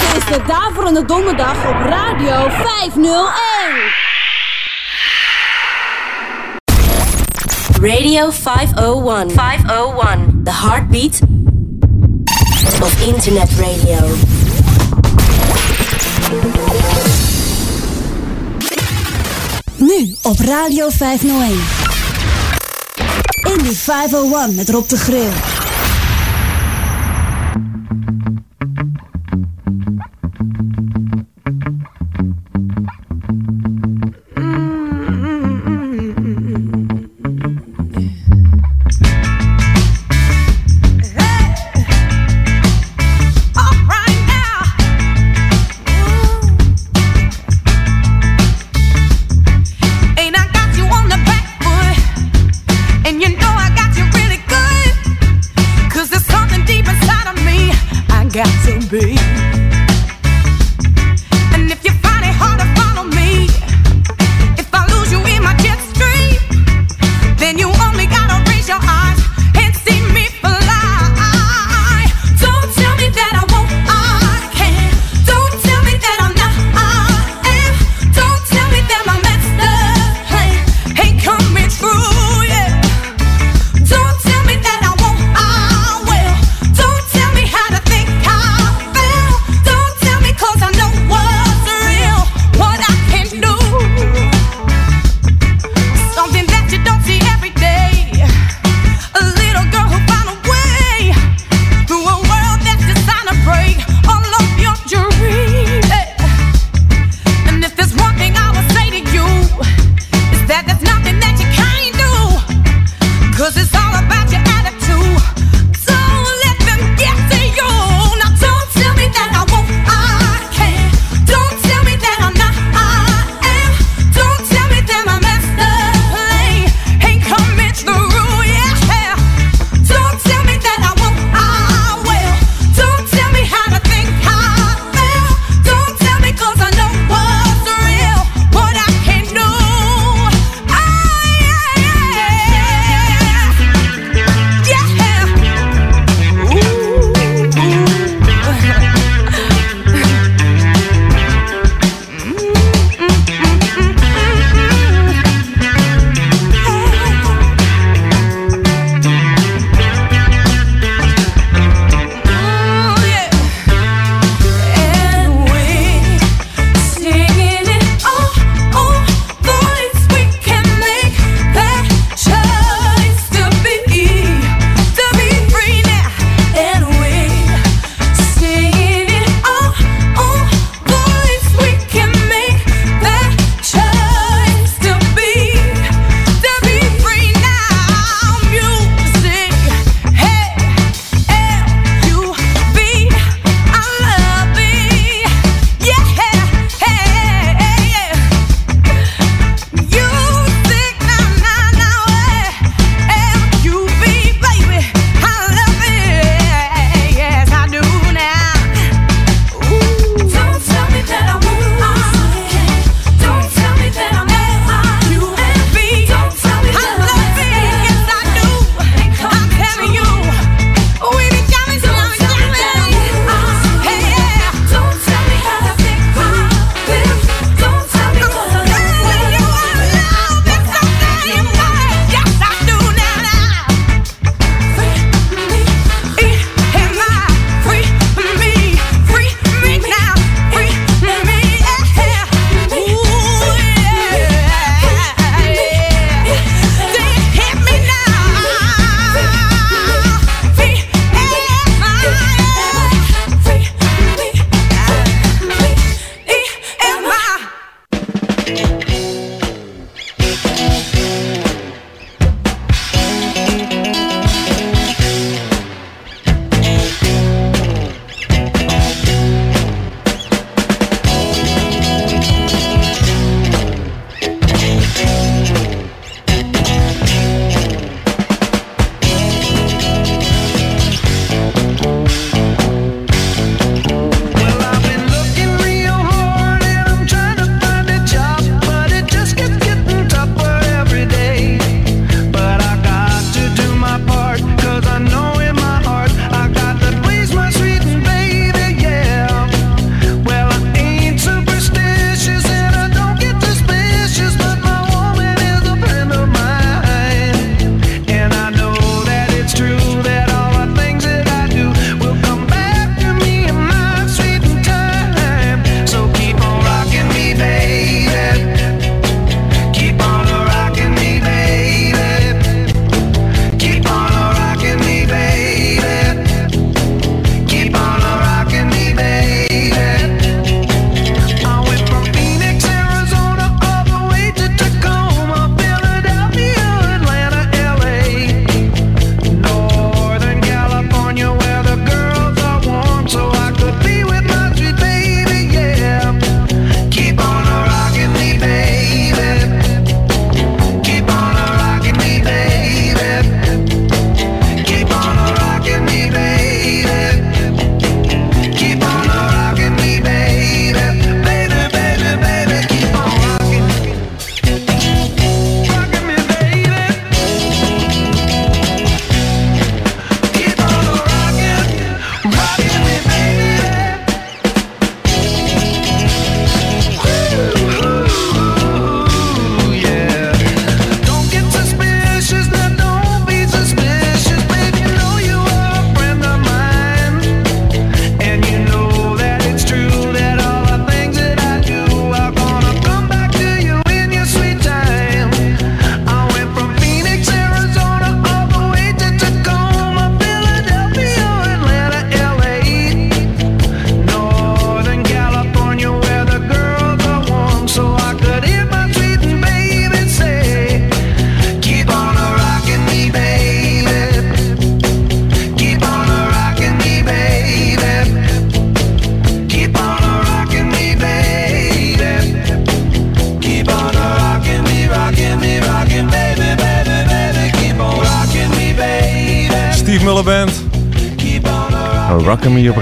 Dit is de Daverende Donderdag op Radio 501. Radio 501. 501. The heartbeat of internet radio. Nu op Radio 501. In die 501 met Rob de Grill.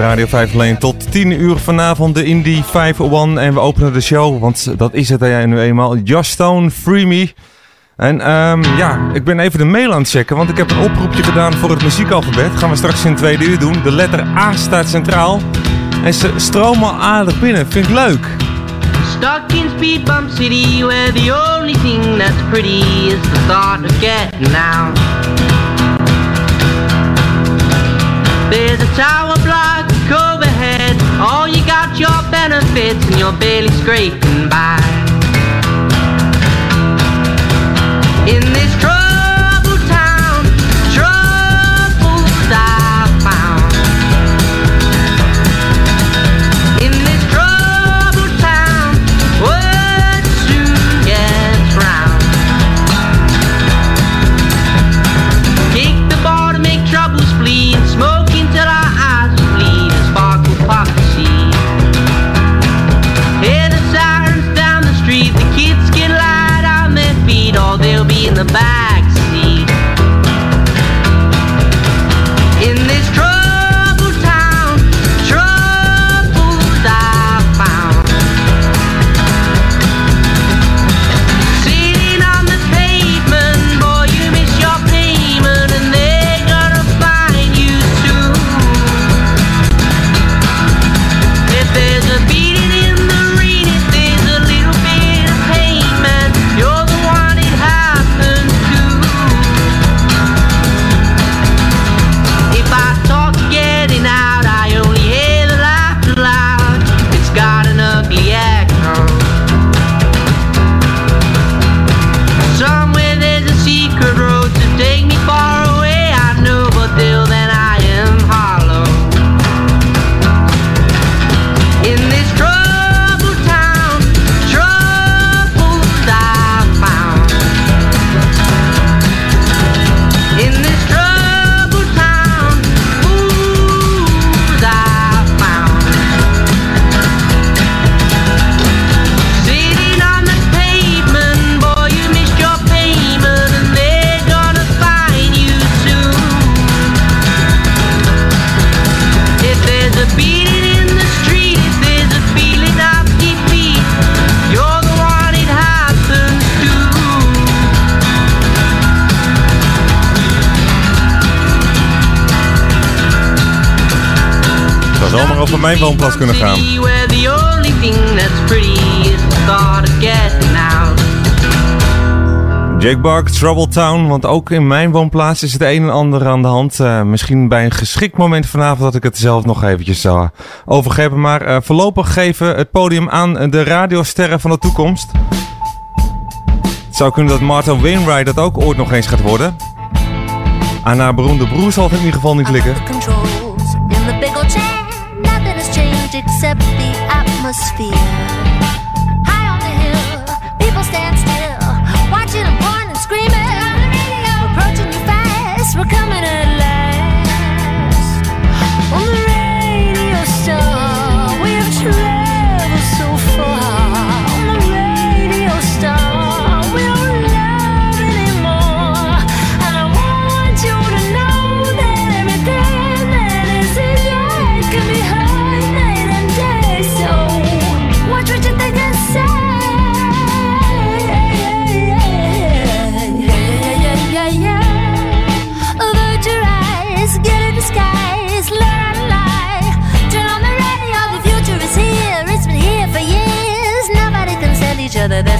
Radio 5 alleen tot 10 uur vanavond de Indie 501 en we openen de show, want dat is het nu eenmaal. Josh Stone, Free Me. En um, ja, ik ben even de mail aan het checken, want ik heb een oproepje gedaan voor het muziekalfabet. Gaan we straks in tweede uur doen. De letter A staat centraal. En ze stromen aardig binnen, vind ik leuk. Stuck in Speed Bump City, where the only thing that's pretty is the thought of getting out. There's a tower block overhead. All you got your benefits and you're barely scraping by. Mijn woonplaats kunnen gaan. Jake Bark, Trouble Town, want ook in mijn woonplaats is het een en ander aan de hand. Eh, misschien bij een geschikt moment vanavond dat ik het zelf nog eventjes zou overgeven. Maar eh, voorlopig geven het podium aan de radiosterren van de toekomst. Het zou kunnen dat Martha Wainwright dat ook ooit nog eens gaat worden. Aan haar beroemde broer zal het in ieder geval niet likken. Atmosphere. Each other.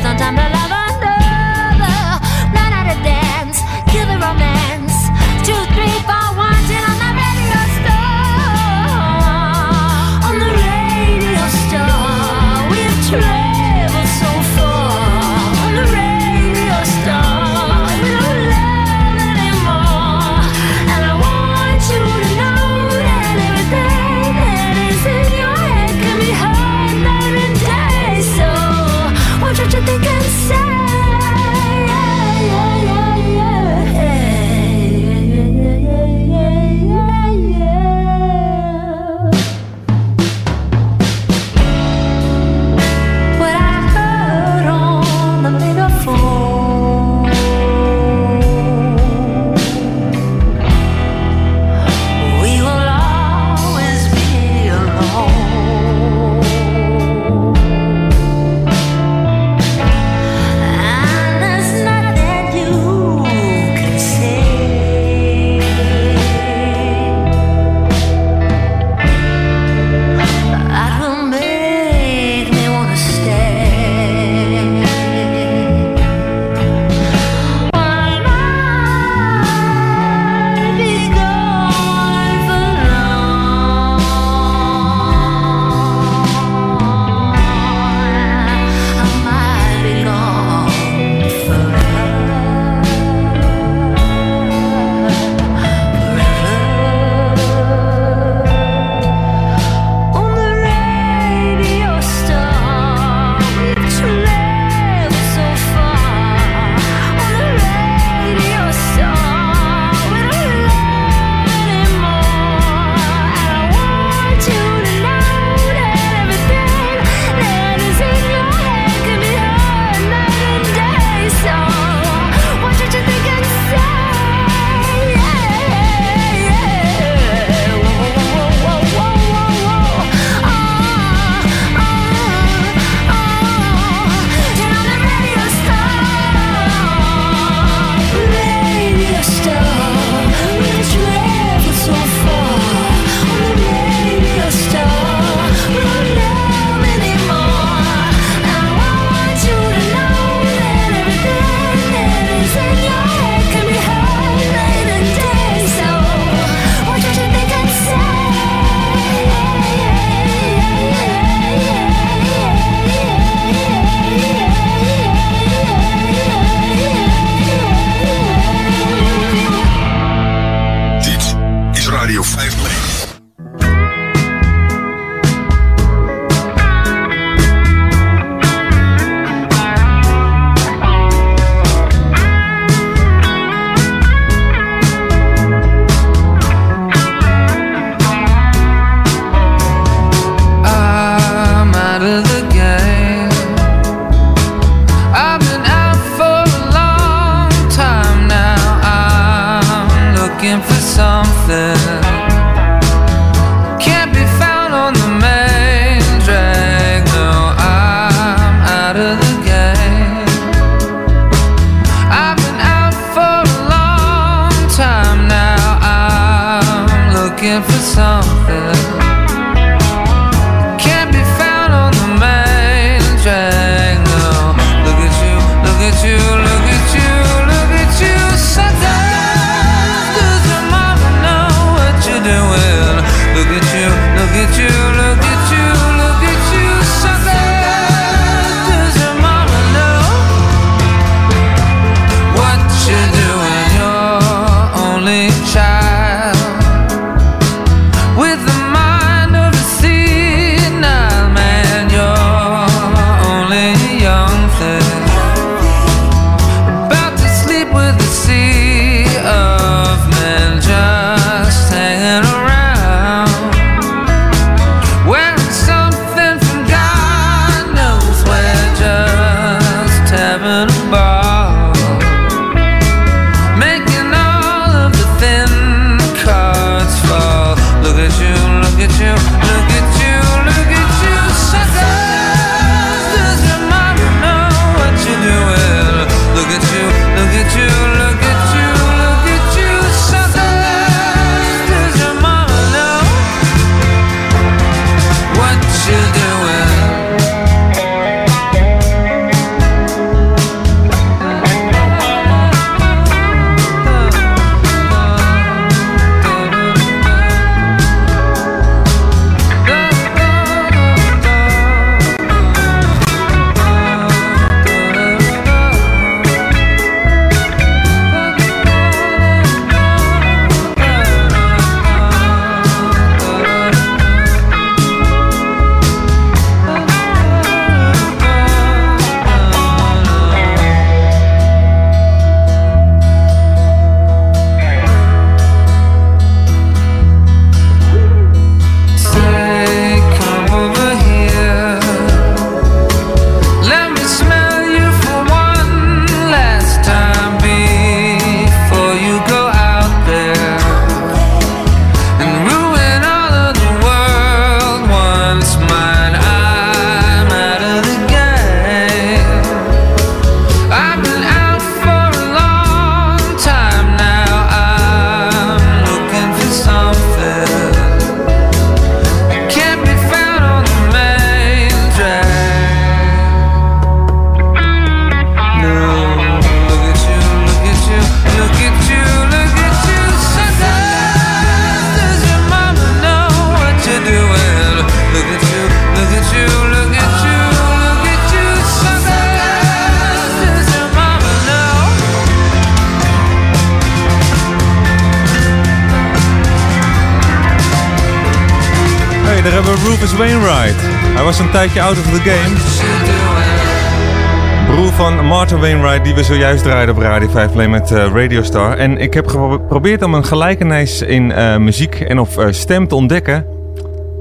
we zojuist draaiden op Radio 5 alleen met eh, Radio Star. En ik heb geprobeerd om een gelijkenis in eh, muziek en of eh, stem te ontdekken.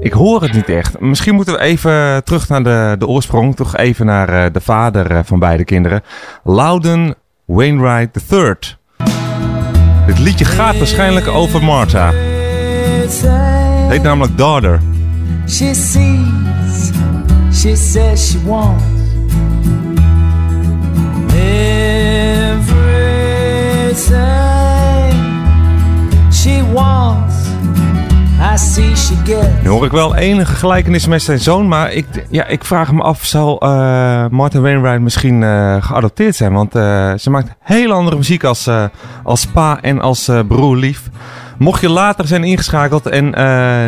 Ik hoor het niet echt. Misschien moeten we even terug naar de, de oorsprong. Toch even naar de vader van beide kinderen. Loudon Wainwright III. Dit liedje gaat waarschijnlijk over Martha. Het heet namelijk Daughter. She sees, she says she wants. Nu hoor ik wel enige gelijkenis met zijn zoon, maar ik, ja, ik vraag me af, zal eh, uh, Martin Wainwright misschien eh, geadopteerd zijn? Want eh, ze maakt heel andere muziek als, als pa en als broer lief. Mocht je later zijn ingeschakeld en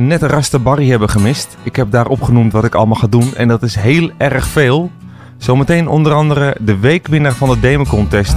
net een raster Barry hebben gemist, ik heb daar opgenoemd wat ik allemaal ga doen en dat is heel erg veel. Zometeen onder andere de weekwinnaar van de demon Contest.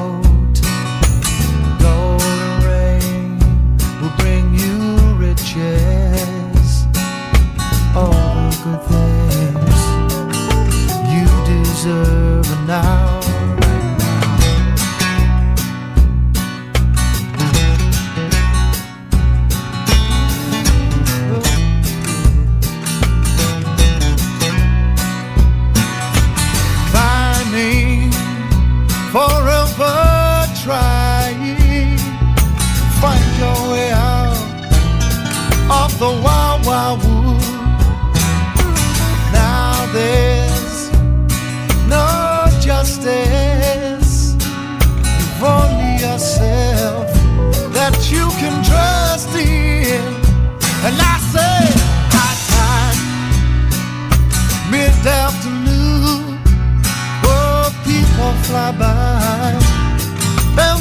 now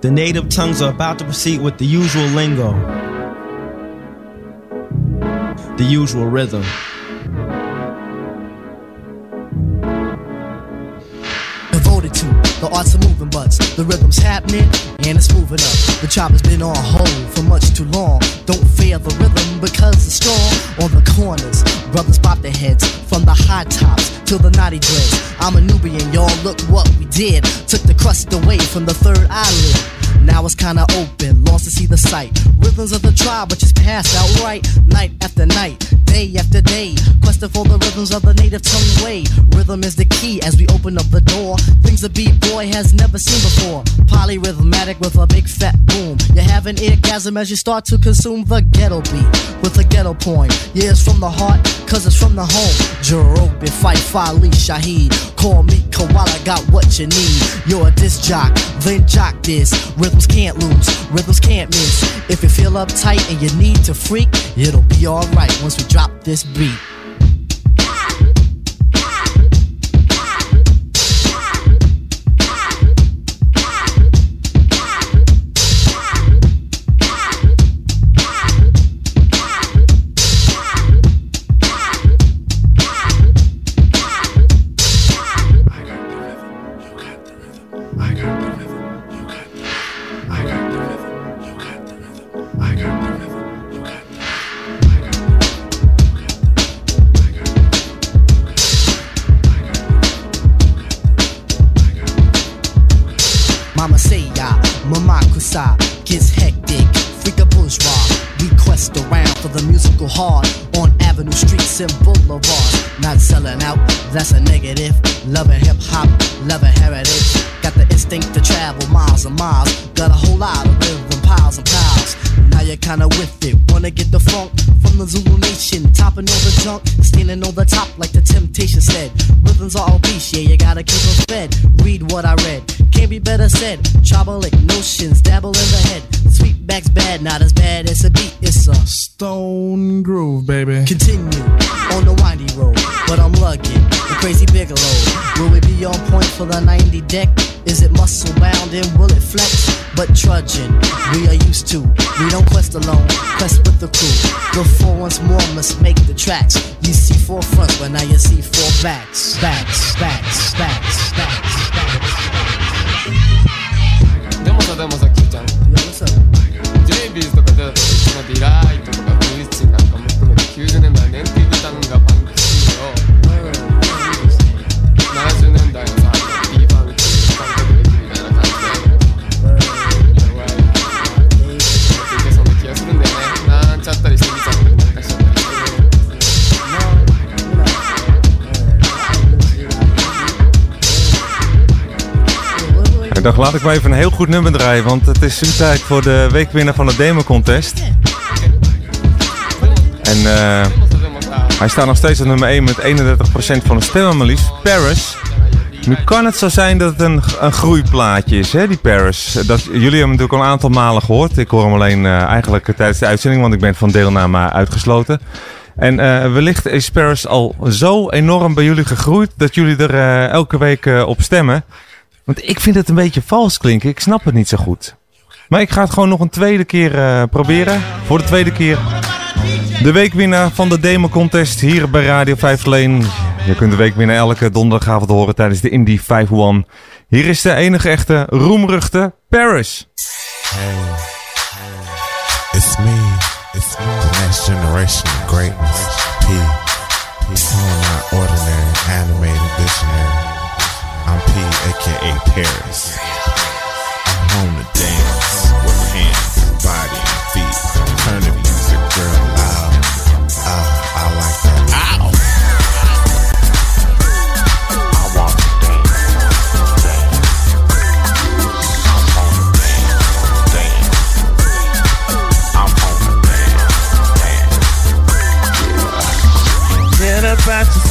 The native tongues are about to proceed with the usual lingo, the usual rhythm. devoted to the arts of moving butts. The rhythm's happening and it's moving up. The chopper's been on hold for much too long. Don't fear the rhythm because it's strong. On the corners, brothers pop their heads from the high tops to the naughty dreads. I'm a Nubian, y'all. Look what we did. Took the crust away from the third eyelid. Now it's kinda open, lost to see the sight. Rhythms of the tribe, but just passed out right, night after night, day after day. Questing for the rhythms of the native tongue way. Rhythm is the key as we open up the door. Things a beat boy has never seen before. Polyrhythmatic with a big fat boom. You have an eargasm as you start to consume the ghetto beat with a ghetto point. Yeah, it's from the heart, cause it's from the home. Jerobi, Fight, Fali, Shaheed. Call me Koala, got what you need. You're a disc jock, then jock this. Rhythms can't lose, rhythms can't miss. If you feel uptight and you need to freak, it'll be alright once we drop this beat. Heart on Avenue Streets and Boulevards. Not selling out, that's a negative. Loving hip hop, loving heritage. Got the instinct to travel miles and miles. Got a whole lot of rhythm, piles and piles. Now you're kinda with it. Wanna get the funk from the Zulu Nation, topping all the junk, standing on the top like the Temptation said. Rhythms are beast, yeah, you gotta keep them fed. Read what I read, can't be better said. Tribalic notions, dabble in the head. Sweetback's bad, not as bad as a beat. It's a stone groove, baby. Continue on the windy road, but I'm lugging the crazy Bigelow. Will it be on point for the 90 deck? Is it muscle bound and will it flex? But trudging, we are used to. We don't quest alone, quest with the crew. Before once more, must make the tracks. You see four fronts, but now you see four backs. Backs, backs, backs, backs, backs. Demos, demos aquí. ビーズとかゼラとかいーいとかかも含めて90年代年金で頼ンが Ik laat ik maar even een heel goed nummer draaien, want het is nu tijd voor de weekwinnaar van de Demo Contest. En eh, hij staat nog steeds op nummer 1 met 31% van de stemmen maar liefst. Paris. Nu kan het zo zijn dat het een, een groeiplaatje is, hè, die Paris. Dat, jullie hebben hem natuurlijk al een aantal malen gehoord. Ik hoor hem alleen eh, eigenlijk tijdens de uitzending, want ik ben van deelname uitgesloten. En eh, wellicht is Paris al zo enorm bij jullie gegroeid dat jullie er elke week op stemmen. Want ik vind het een beetje vals klinken. Ik snap het niet zo goed. Maar ik ga het gewoon nog een tweede keer eh, proberen. Voor de tweede keer. De weekwinnaar van de Demo Contest hier bij Radio 5 Leen. Je kunt de weekwinnaar elke donderdagavond horen tijdens de Indie 5-1. Hier is de enige echte roemruchte Paris. It's me. It's me. The next generation of greatness. P. P. Ordinary, animated visionary. I'm P, aka Paris. I'm home to dance with hands, body.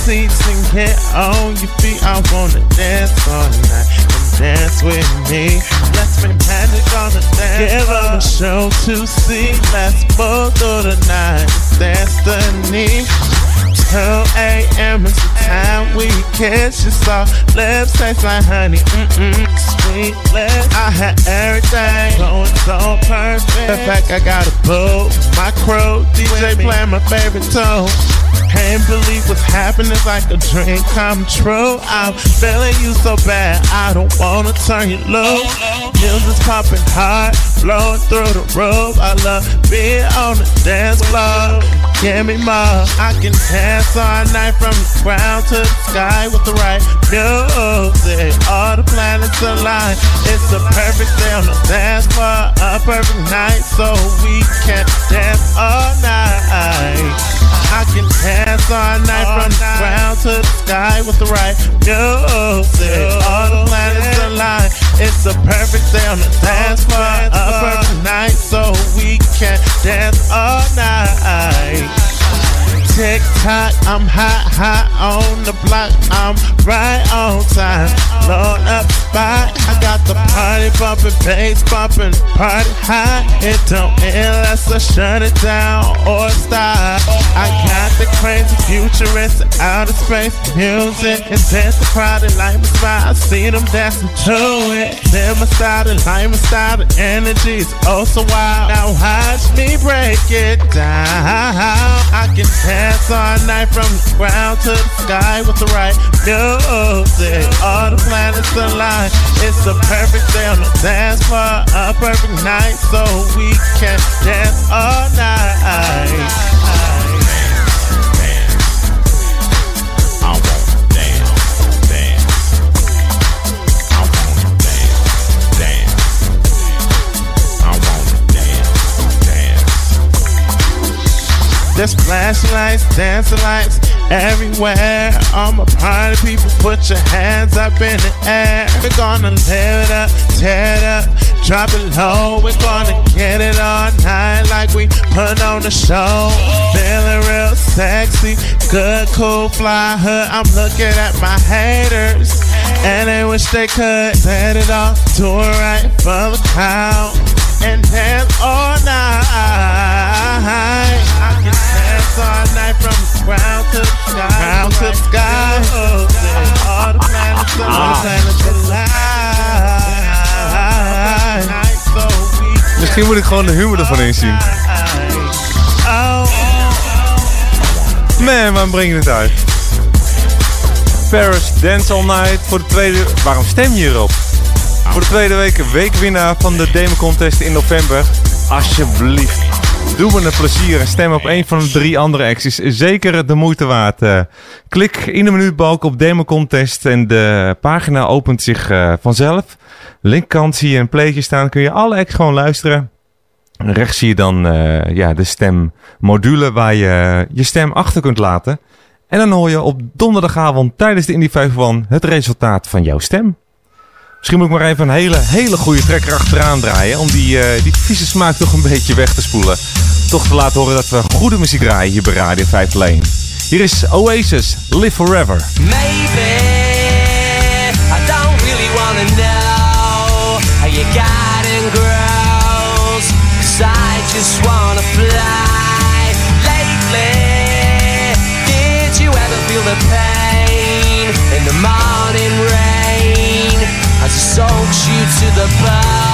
And get on your feet. I wanna dance all night and dance with me. Let's make magic on the dance Give up a show to see. Let's both through the night. Destiny. 2 a.m. is the time we kiss. Your soft lips taste like honey. Mm-mm, sweet lips. I had everything going so perfect. In fact, I got a boo. My crew, DJ playing my favorite tune. Can't believe what's happening, like a dream come true. I'm feeling you so bad, I don't wanna turn you loose. Music's popping hard, blowing through the roof. I love being on the dance floor. Give me more, I can dance all night from the ground to the sky with the right music. All the planets align. It's a perfect day on the dance floor, a perfect night, so we can dance all night. I can dance all night from the ground to the sky with the right music. All the planets align. It's a perfect day on the dance floor, a perfect night, so we can dance all night. Tick tock, I'm hot, hot on the block. I'm right on time. Load up spot. I got the party bumping, bass bumping, party high. It don't end unless I shut it down or stop. I got the crazy futurist outer space music. Intense, the crowded like my spot. I see them dancing to it. Then my style, the light, my style, the energy is oh so wild. Now watch me break it down. I can dance all night from the ground to the sky with the right music. All the planets align. It's a perfect day on the dance floor, a perfect night, so we can dance all night. There's flashing lights, dancing lights everywhere. All my party people, put your hands up in the air. We're gonna live it up, tear it up, drop it low. We're gonna get it all night like we put on the show. Feeling real sexy, good, cool, fly hood. I'm looking at my haters, and they wish they could set it off to a right for the crowd and dance all night. Night from ground to the sky, ground to sky. Oh, all the planets, all the planets alive. So we Misschien moet ik gewoon de humor ervan inzien. Man, waarom breng je het uit? Paris Dance All Night voor de tweede... Waarom stem je hierop? Voor de tweede week weekwinnaar van de Demo Contest in november. Alsjeblieft. Doe me een plezier en stem op een van de drie andere acties. Zeker de moeite waard. Eh, klik in de menubalk op Demo Contest en de pagina opent zich eh, vanzelf. Linkerkant zie je een playtje staan. Kun je alle acts gewoon luisteren. En Rechts zie je dan eh, ja, de stemmodule waar je je stem achter kunt laten. En dan hoor je op donderdagavond tijdens de Indie 501 het resultaat van jouw stem. Misschien moet ik maar even een hele, hele goede trekker achteraan draaien. Om die, eh, die vieze smaak toch een beetje weg te spoelen. Toch te laten horen dat we goede muziek draaien hier bij Radio 501. Hier is Oasis, Live Forever. Maybe I don't really just wanna fly. Lately, did you ever feel the pain in the as it soaks you to the bone?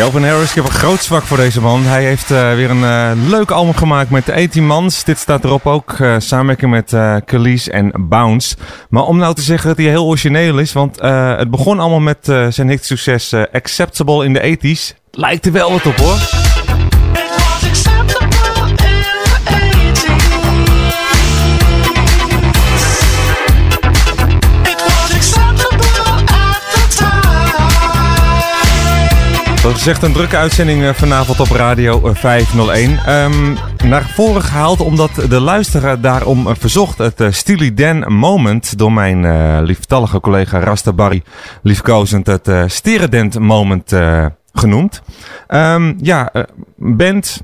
Calvin Harris, ik heb een groot zwak voor deze man. Hij heeft eh, weer een eh, leuk album gemaakt met 18 Mans. Dit staat erop ook, eh samenwerking met Khalees en Bounce. Maar om nou te zeggen dat hij heel origineel is, want het begon allemaal met zijn hitsucces eh, Acceptable in de 80s. Lijkt er wel wat op hoor. Gezegd, een drukke uitzending eh, vanavond op Radio eh, 501. Ehm, naar voren gehaald omdat de luisteraar daarom eh, verzocht het uh, Steely Dan Moment door mijn eh lieftallige collega Rasta Barry liefkozend het uh, Steredent Moment eh, genoemd. Ehm, ja, eh, band,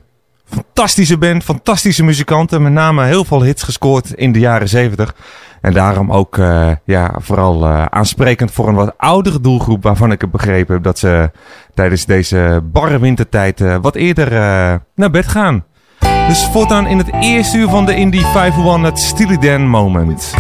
fantastische band, fantastische muzikanten, met name heel veel hits gescoord in de jaren 70. En daarom ook eh, ja, vooral eh, aansprekend voor een wat oudere doelgroep waarvan ik het begrepen heb dat ze tijdens deze barre wintertijd eh, wat eerder naar bed gaan. Dus voortaan in het eerste uur van de Indie 501 het Steely Dan Moment.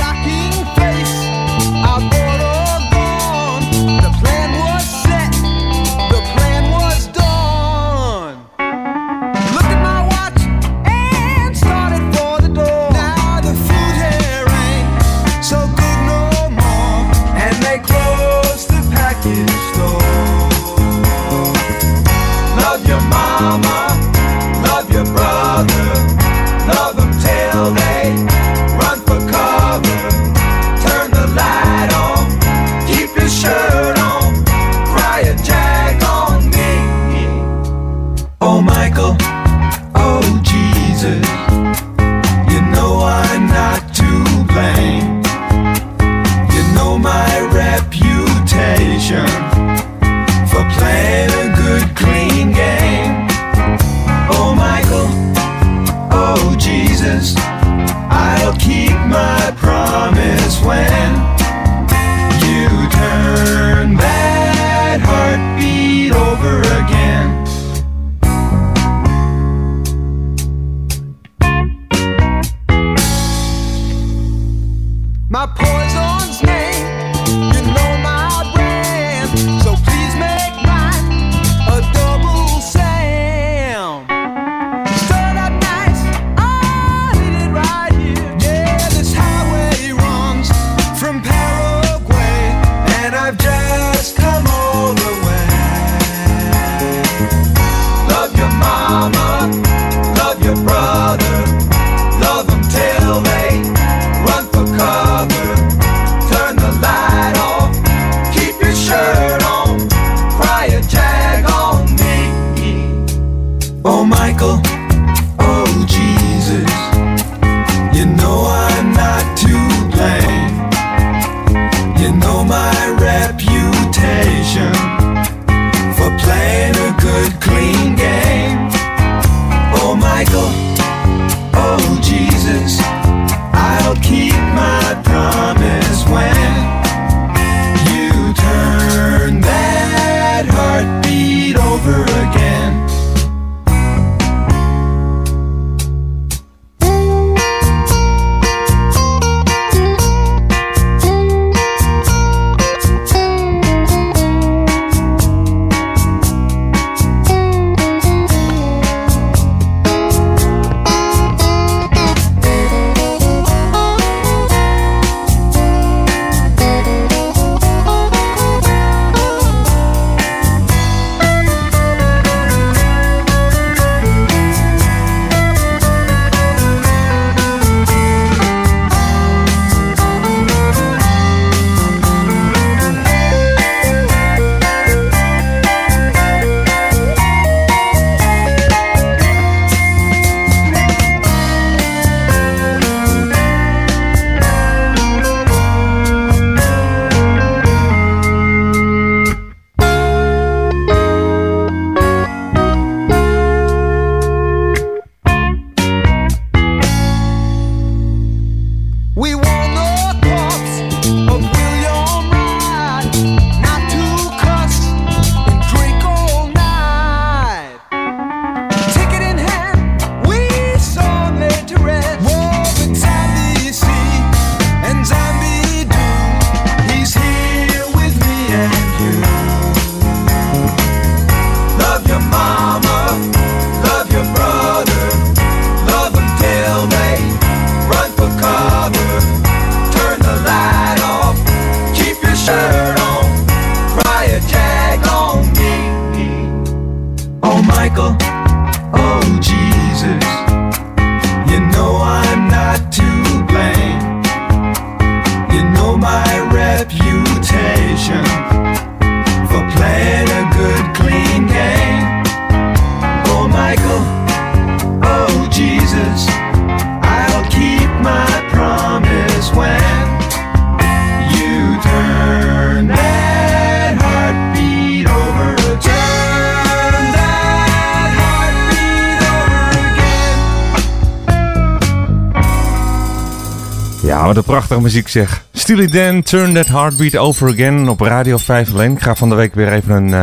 Prachtige muziek zeg. Steely Dan, Turn That Heartbeat Over Again op Radio 5 alleen. Ik ga van de week weer even een eh,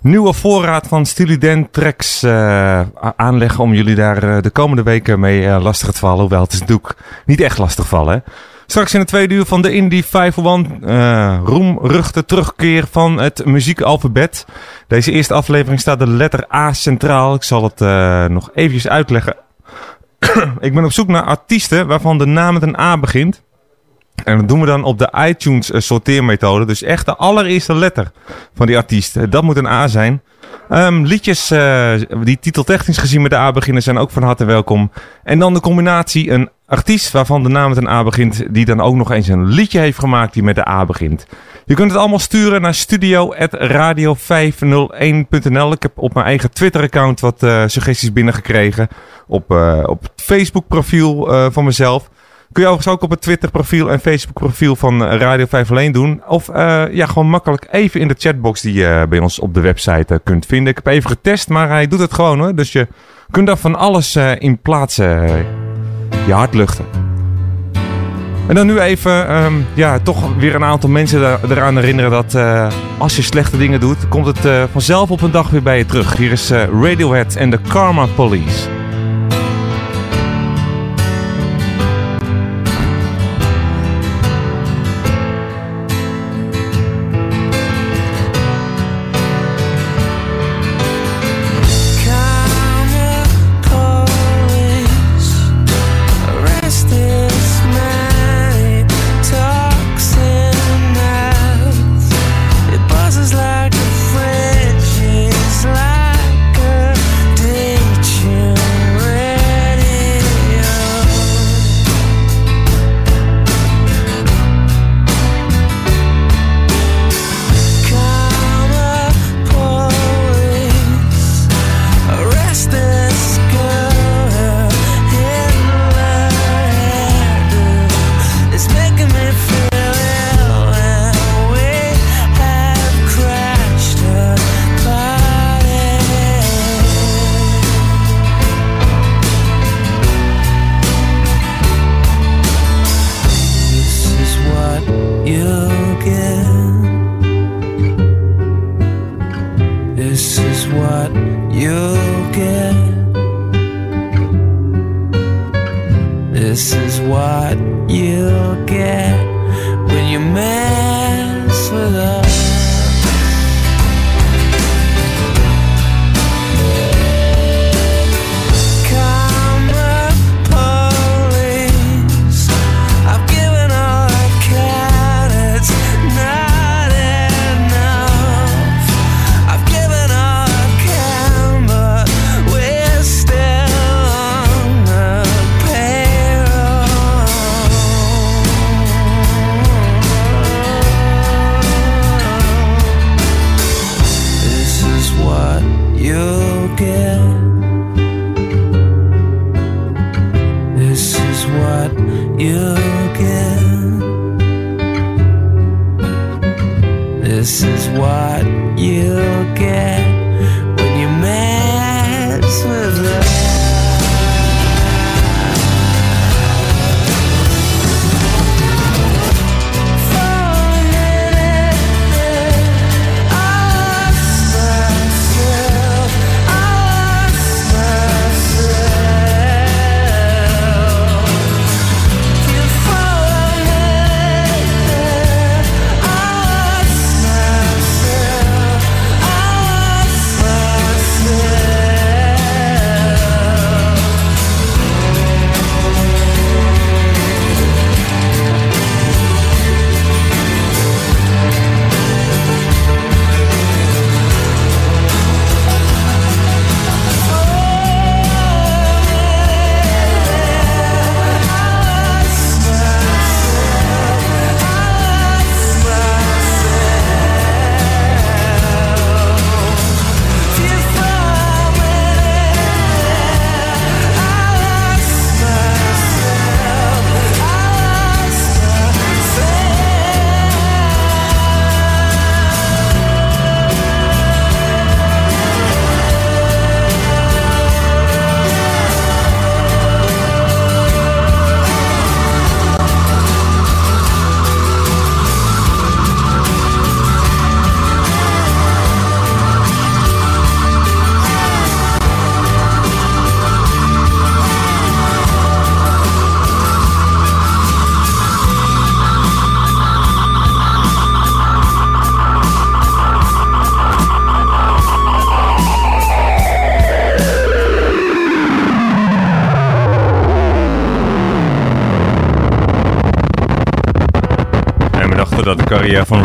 nieuwe voorraad van Steely Dan tracks eh, aanleggen om jullie daar eh, de komende weken mee lastig te vallen. Hoewel het natuurlijk niet echt lastig vallen. Hè? Straks in het tweede uur van de Indie 501 eh roemruchte terugkeer van het muziekalfabet. Deze eerste aflevering staat de letter A centraal. Ik zal het nog eventjes uitleggen. Ik ben op zoek naar artiesten waarvan de naam met een A begint. En dat doen we dan op de iTunes eh, sorteermethode. Dus echt de allereerste letter van die artiest. Eh, Dat moet een A zijn. Ehm, liedjes eh, die titeltechnisch gezien met de A beginnen zijn ook van harte welkom. En dan de combinatie een artiest waarvan de naam met een A begint. Die dan ook nog eens een liedje heeft gemaakt die met de A begint. Je kunt het allemaal sturen naar studio.radio501.nl. Ik heb op mijn eigen Twitter-account wat suggesties binnengekregen. Op, op het Facebook-profiel van mezelf. Kun je overigens ook op het Twitter-profiel en Facebook-profiel van eh, Radio 501 doen. Of eh, ja, gewoon makkelijk even in de chatbox die je bij ons op de website eh, kunt vinden. Ik heb even getest, maar hij doet het gewoon hoor. Dus je kunt daar van alles eh, in plaatsen. eh, je hart luchten. En dan nu even, ehm, ja, toch weer een aantal mensen eraan herinneren dat eh, als je slechte dingen doet, komt het eh, vanzelf op een dag weer bij je terug. Hier is eh, Radiohead en de Karma Police.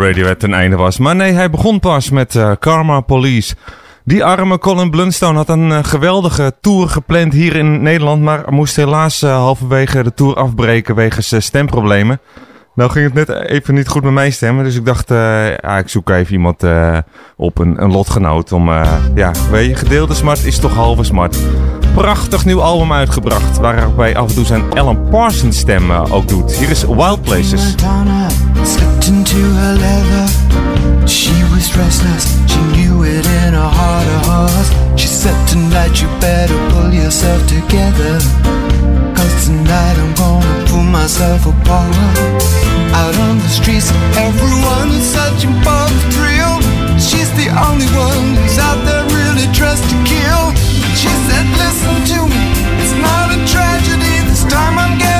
Radiohead ten einde was. Maar nee, hij begon pas met eh, Karma Police. Die arme Colin Blunstone had een eh, geweldige tour gepland hier in Nederland, maar moest helaas eh, halverwege de tour afbreken wegens stemproblemen. Nou ging het net even niet goed met mijn stemmen, dus ik dacht, ja, ik zoek even iemand op, een, een lotgenoot. Om, ja, weet je, gedeelde smart is toch halve smart. Prachtig nieuw album uitgebracht, waarbij af en toe zijn Alan Parsons stem ook doet. Hier is Wild Places. Slipped into her leather. She was restless, she knew it in her heart of hearts. She said, Tonight you better pull yourself together. Cause tonight I'm gonna pull myself apart. Out on the streets, everyone is searching for the thrill. She's the only one who's out there really dressed to kill. She said, Listen to me, it's not a tragedy. This time I'm getting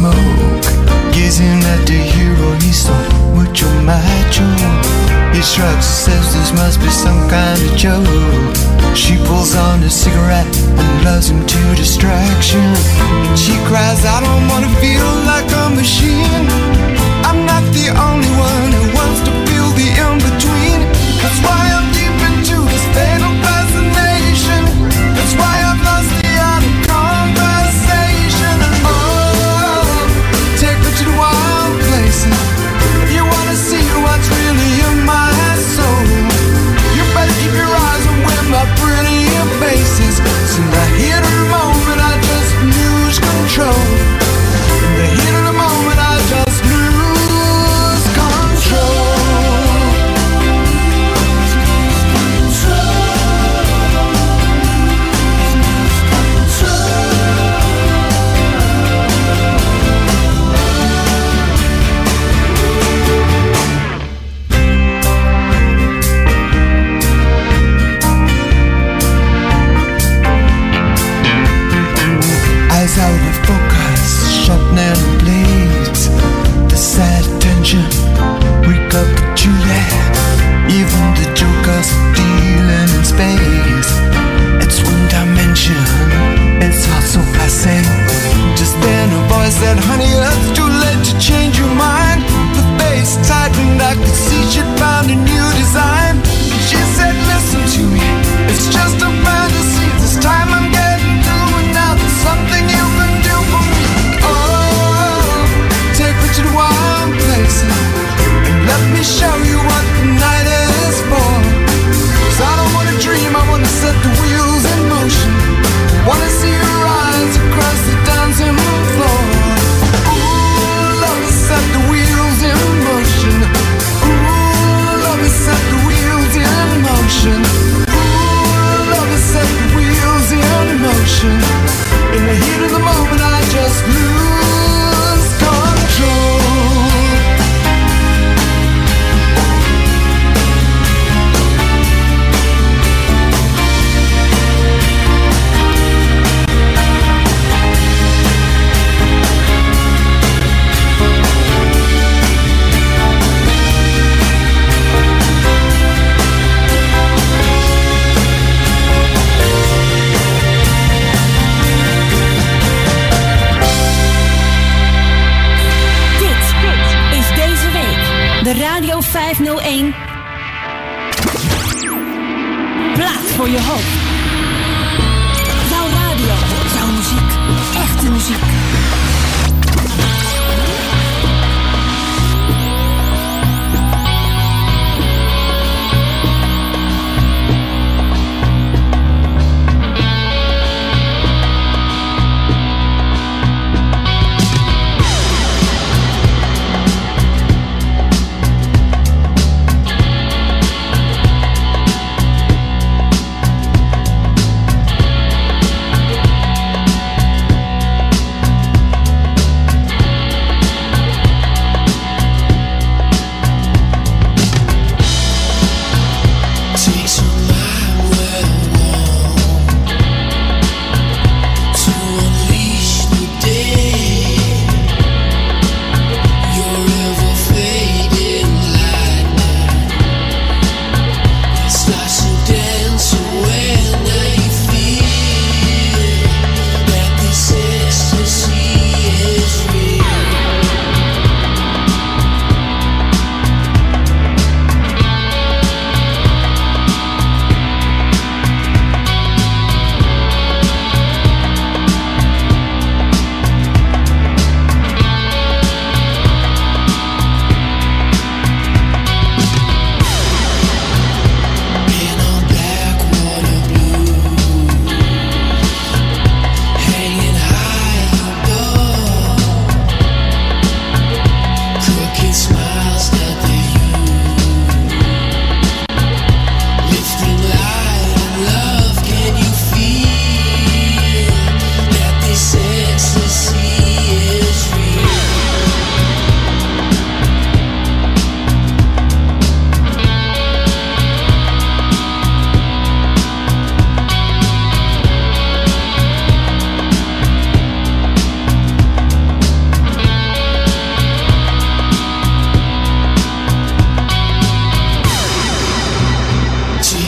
smoke, gazing at the hero he's so mucho macho. He shrugs, says this must be some kind of joke. She pulls on a cigarette and loves him to distraction. She cries, I don't wanna feel like a machine. I'm not the only one who wants to feel the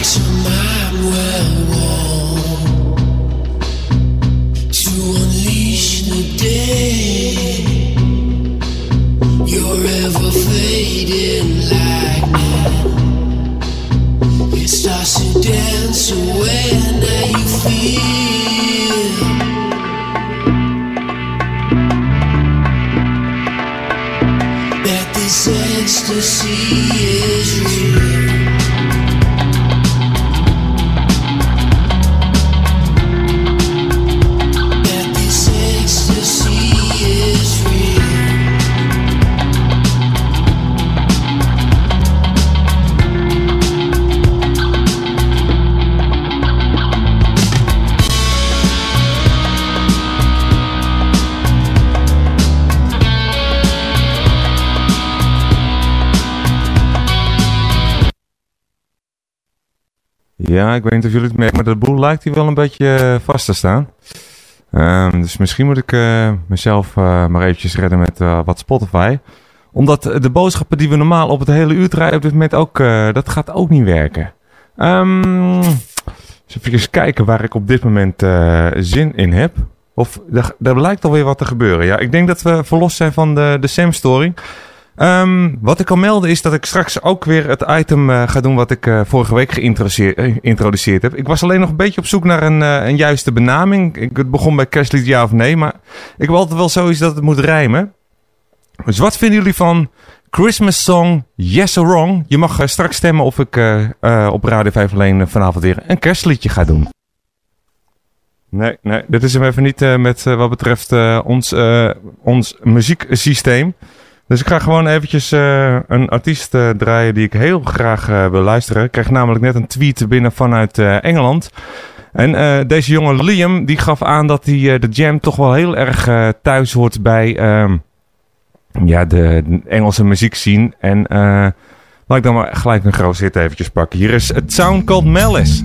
Tonight. Ja, ik weet niet of jullie het merken, maar de boel lijkt hier wel een beetje eh, vast te staan. Ehm, dus misschien moet ik eh, mezelf eh, maar eventjes redden met wat Spotify. Omdat de boodschappen die we normaal op het hele uur draaien op dit moment ook, dat gaat ook niet werken. Ehm even kijken waar ik op dit moment zin in heb. Of er, er lijkt alweer wat te gebeuren. Ja, ik denk dat we verlost zijn van de, de Sam-story. Ehm, wat ik kan melden is dat ik straks ook weer het item eh, ga doen wat ik eh, vorige week geïntroduceerd eh, geïntroduceerd heb. Ik was alleen nog een beetje op zoek naar een, een juiste benaming. Ik, het begon bij kerstlied ja of nee, maar ik heb altijd wel zoiets dat het moet rijmen. Dus wat vinden jullie van Christmas Song Yes or Wrong? Je mag straks stemmen of ik op Radio 5 alleen vanavond weer een kerstliedje ga doen. Nee, nee, dit is hem even niet met wat betreft ons, ons muzieksysteem. Dus ik ga gewoon eventjes eh, een artiest eh, draaien die ik heel graag eh, wil luisteren. Ik kreeg namelijk net een tweet binnen vanuit Engeland. En deze jonge Liam die gaf aan dat hij de jam toch wel heel erg thuis hoort bij ehm, ja, de, Engelse muziek zien. En laat ik dan maar gelijk een groot zit eventjes pakken. Hier is het Sound Called Malice.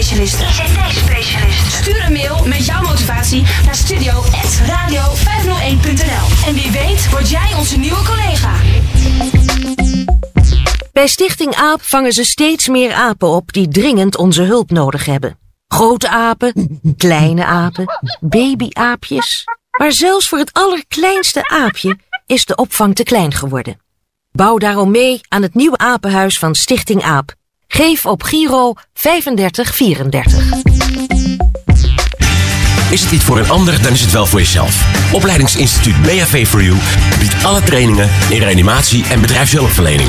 ICT-specialisten. Stuur een mail met jouw motivatie naar studio.radio501.nl. En wie weet word jij onze nieuwe collega. Bij Stichting AAP vangen ze steeds meer apen op die dringend onze hulp nodig hebben. Grote apen, kleine apen, babyaapjes. Maar zelfs voor het allerkleinste aapje is de opvang te klein geworden. Bouw daarom mee aan het nieuwe apenhuis van Stichting AAP. Geef op Giro 3534. Is het niet voor een ander, dan is het wel voor jezelf. Opleidingsinstituut BHV for You biedt alle trainingen in reanimatie en bedrijfshulpverlening.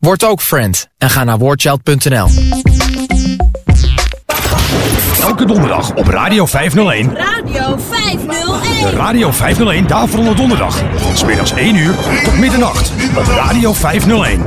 Word ook friend en ga naar warchild.nl. Elke donderdag op Radio 501. Radio 501. De Radio 501 Daverende Donderdag. Van smiddags 1 uur tot middernacht op Radio 501.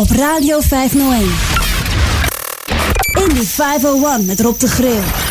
Op Radio 501. Indie 501 met Rob de Grill.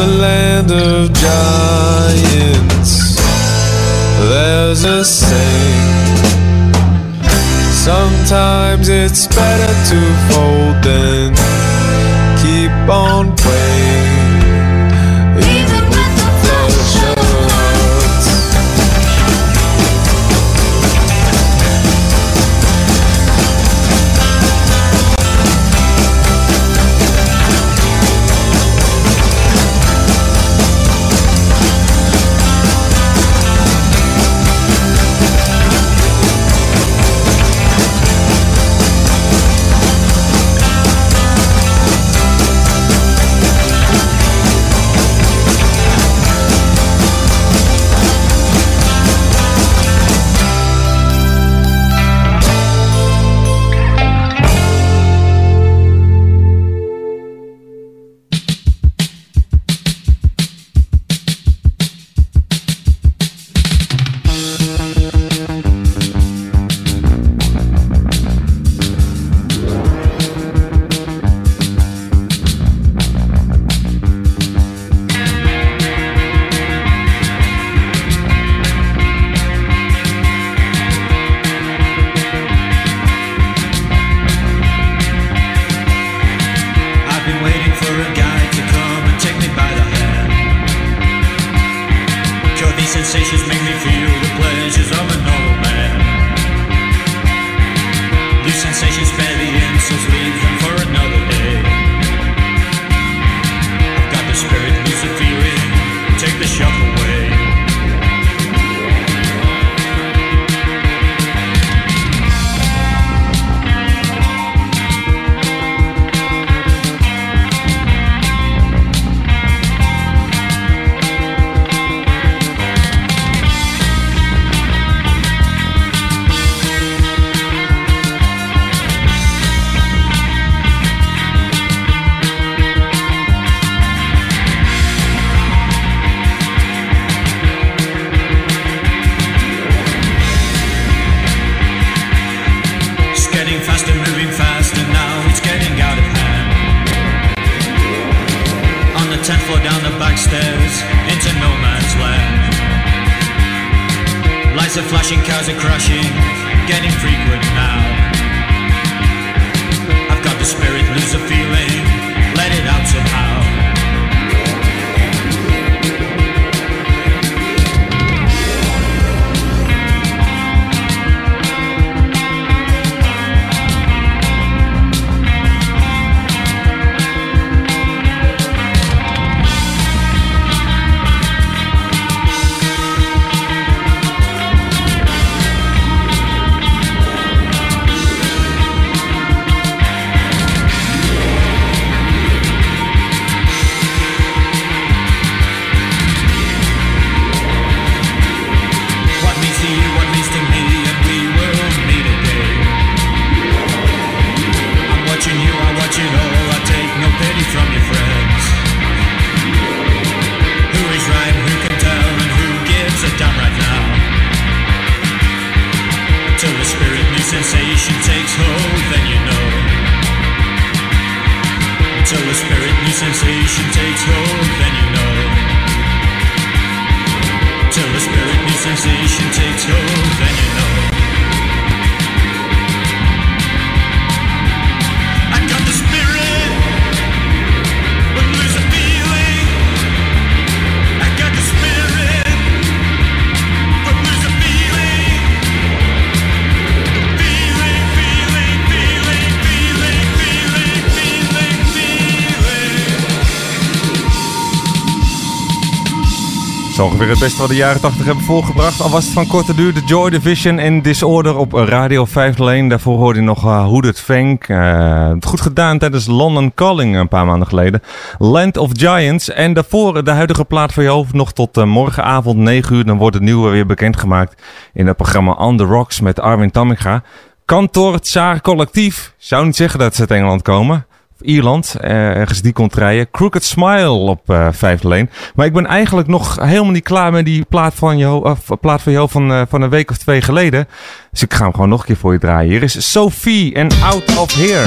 Of giants. There's a saying. Sometimes it's better to fold than keep on playing. Then you know. Till the spirit new sensation takes hold, Zo ongeveer het beste wat de jaren 80 hebben voorgebracht. Al was het van korte duur de Joy Division en Disorder op Radio 501. Daarvoor hoorde je nog uh, Hooded Fank. Goed gedaan tijdens London Calling een paar maanden geleden. Land of Giants. En daarvoor de huidige plaat voor je hoofd nog tot uh, morgenavond 9 uur. Dan wordt het nieuwe weer bekendgemaakt in het programma On The Rocks met Arwin Tamminga. Kantor Tsaar Collectief. Zou niet zeggen dat ze uit Engeland komen. Ierland, eh, ergens die komt rijden. Crooked Smile op eh vijfde lane. Maar ik ben eigenlijk nog helemaal niet klaar met die plaat van jou, of, plaat van jou van, eh, van een week of twee geleden. Dus ik ga hem gewoon nog een keer voor je draaien. Hier is Sophie en Out of Here.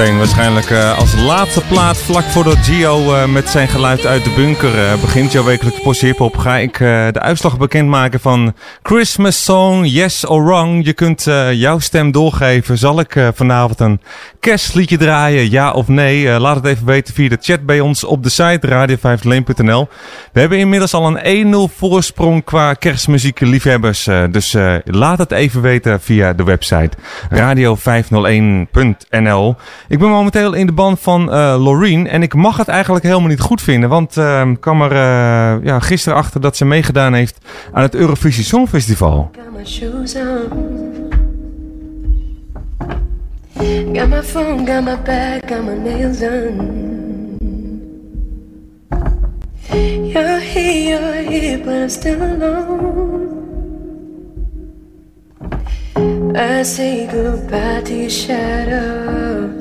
Waarschijnlijk eh, als laatste plaat vlak voordat Gio eh, met zijn geluid uit de bunker eh, begint. Jouw wekelijkse portie hiphop ga ik de uitslag bekendmaken van Christmas Song Yes or Wrong. Je kunt jouw stem doorgeven. Zal ik vanavond een kerstliedje draaien, ja of nee? Laat het even weten via de chat bij ons op de site radio5leen.nl. We hebben inmiddels al een 1-0 voorsprong qua kerstmuziek liefhebbers. dus laat het even weten via de website radio501.nl. Ik ben momenteel in de band van eh Loreen en ik mag het eigenlijk helemaal niet goed vinden. Want ik kwam er eh, ja, gisteren achter dat ze meegedaan heeft aan het Eurovisie Songfestival. Shadows.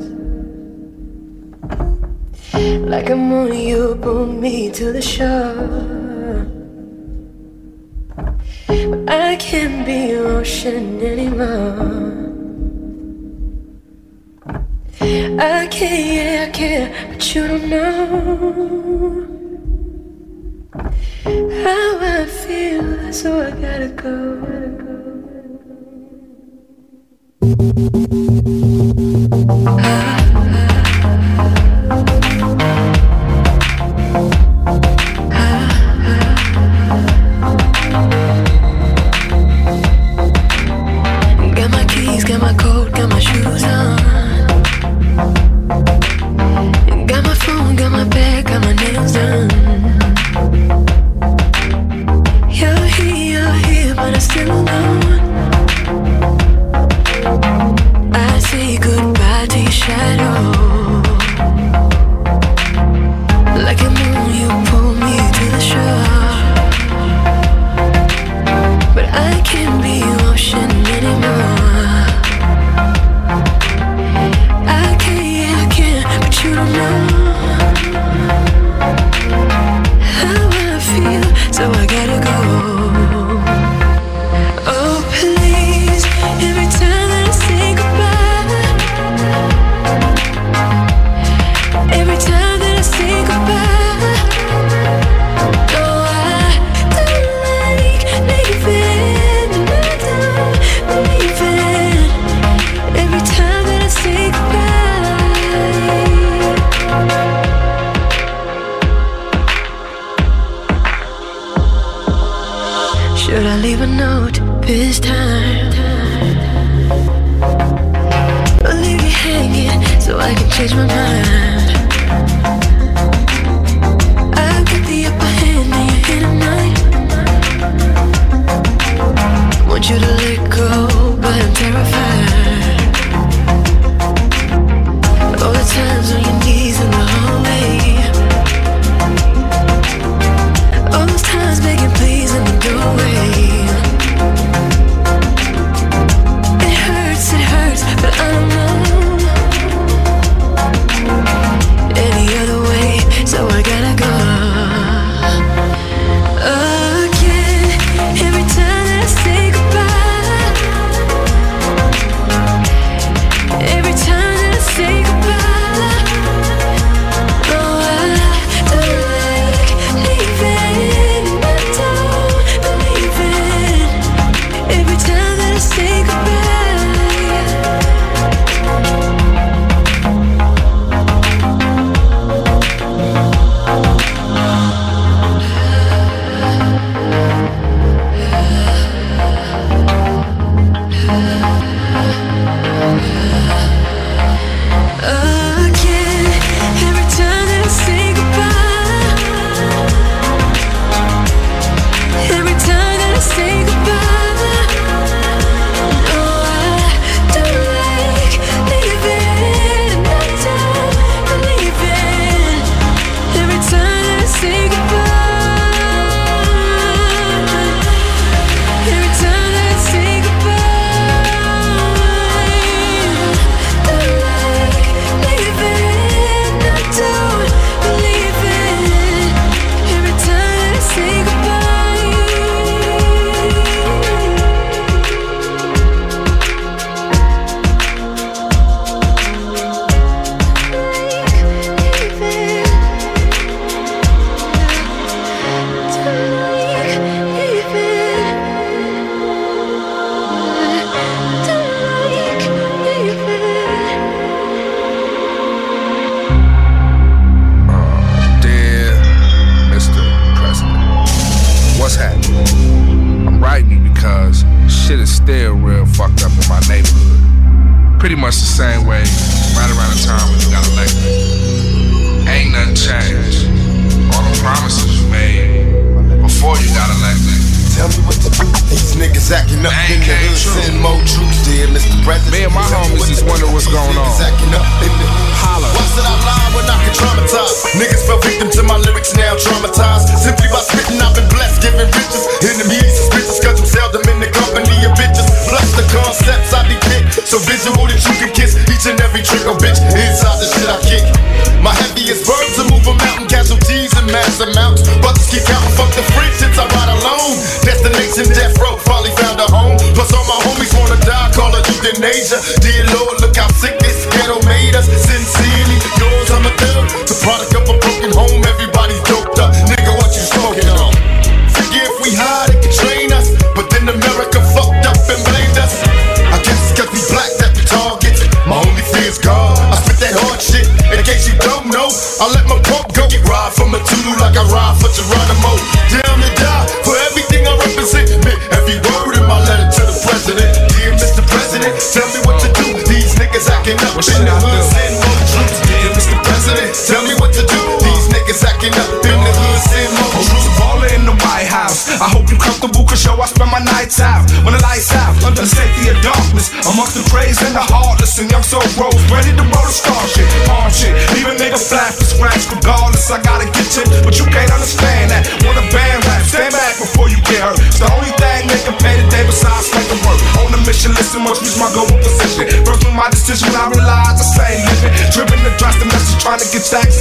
Like a moon, you pull me to the shore. But I can't be ocean anymore. I can't, yeah, I can't, but you don't know how I feel, so I gotta go. Gotta go. Got ah, ah. smuggle with position. First with my decision, I realize I stay living. Driven to dress the message, trying to get text.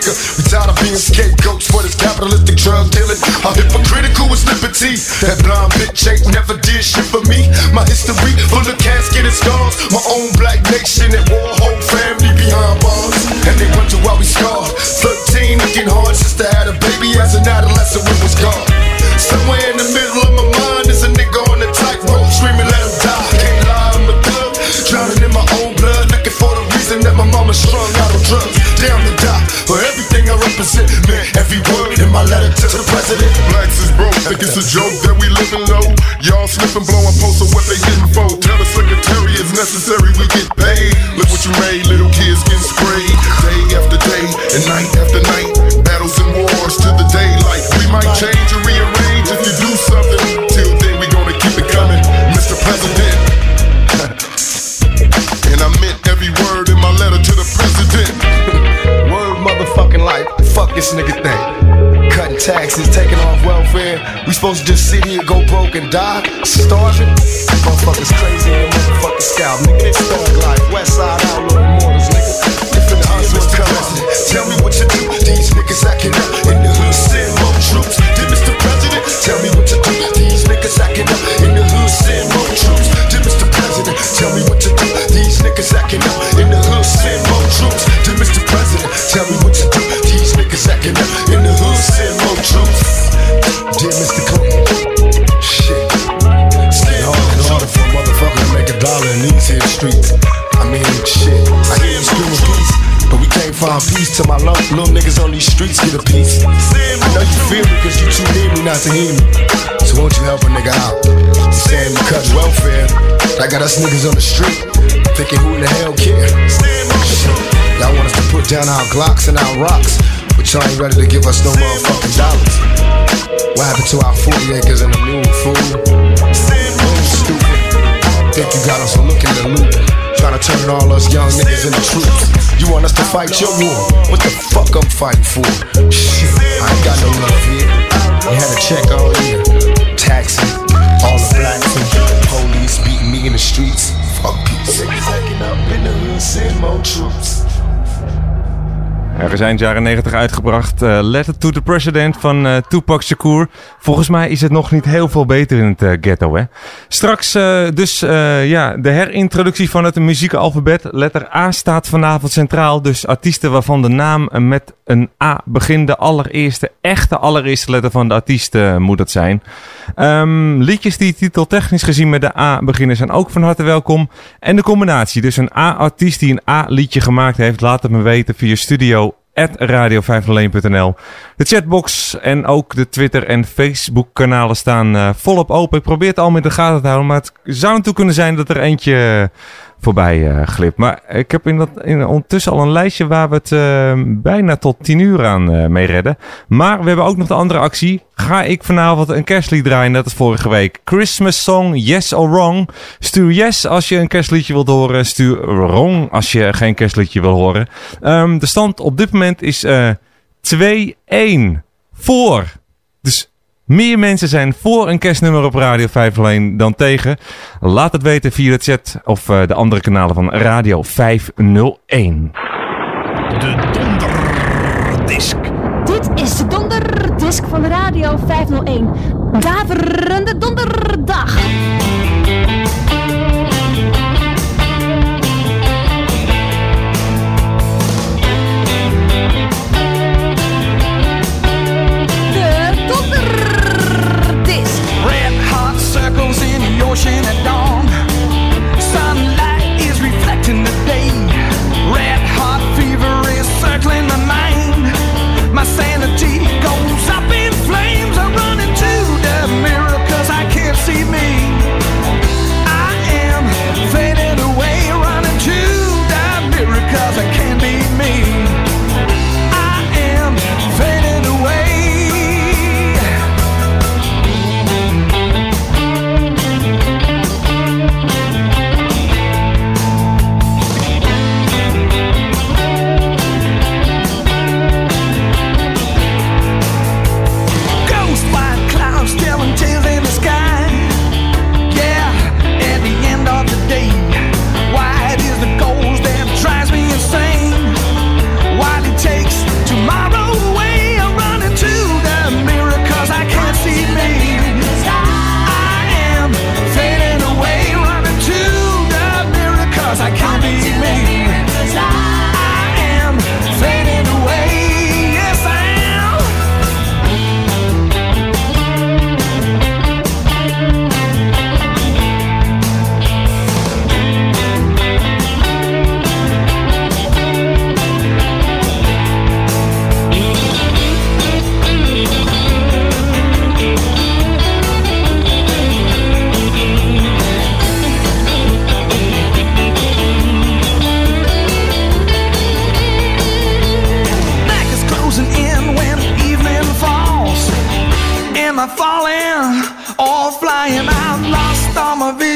nigga. We tired of being scapegoats for this capitalistic drug dealing. How hypocritical with liberty? That blind bitch ain't never did shit for me. My history full of casket and scars. My own black nation at war. It's a joke that we living low. Y'all slipping, blowing posts on what they hitting for. Tell the secretary it's necessary. supposed to just sit here, go broke and die? Starving? Motherfuckers not to hear me. So won't you help a nigga out? Saying you cut welfare. I got us niggas on the street thinking who in the hell care? Y'all want us to put down our Glocks and our rocks, but y'all ain't ready to give us no motherfucking dollars. What happened to our 40 acres and a mule, fool? Stupid. Think you got us looking the loop. Trying to turn all us young niggas into troops. You want us to fight your war? What the fuck I'm fighting for? Shit, I ain't got no love here. We had a check all year. Taxi, all the black people. Police beating me in the streets. Fuck peace. Niggas up in the hood, send more troops. Ergens eind jaren 90 uitgebracht. eh, Letter to the President van eh, Tupac Shakur. Volgens mij is het nog niet heel veel beter in het eh, ghetto, hè? Straks dus ja, de herintroductie van het muziekalfabet. Letter A staat vanavond centraal. Dus artiesten waarvan de naam met een A begint. De allereerste, echte allereerste letter van de artiest moet dat zijn. Ehm, liedjes die titeltechnisch gezien met de A beginnen zijn ook van harte welkom. En de combinatie, dus een A-artiest die een A-liedje gemaakt heeft, laat het me weten via studio radio501.nl. De chatbox en ook de Twitter en Facebook kanalen staan eh, volop open. Ik probeer het al met de gaten te houden, maar het zou natuurlijk kunnen zijn dat er eentje voorbij eh, glipt. Maar ik heb in dat, in, ondertussen al een lijstje waar we het eh, bijna tot 10 uur aan eh, mee redden. Maar we hebben ook nog de andere actie. Ga ik vanavond een kerstlied draaien, net als vorige week. Christmas song, yes or wrong. Stuur yes als je een kerstliedje wilt horen. Stuur wrong als je geen kerstliedje wil horen. Ehm, de stand op dit moment is eh 2-1 voor. Dus meer mensen zijn voor een kerstnummer op Radio 501 dan tegen. Laat het weten via de chat of eh, de andere kanalen van Radio 501. De donderdisk. Dit is de donderdisc van Radio 501. Daverende donderdag. Ocean at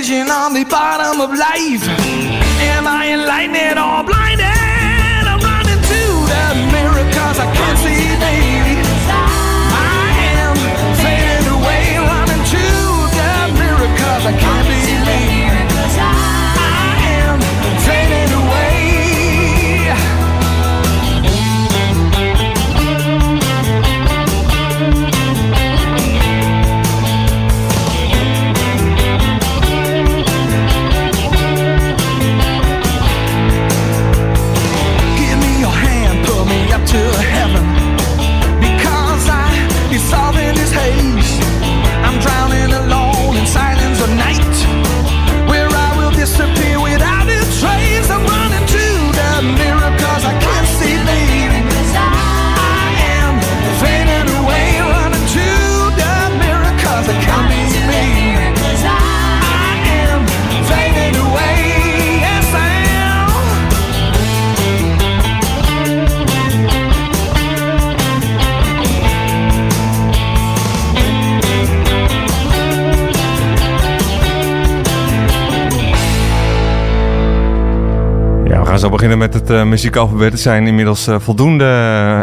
vision on the bottom of life. Am I enlightened or zal beginnen met het uh, muziekalfabet. Er zijn inmiddels uh, voldoende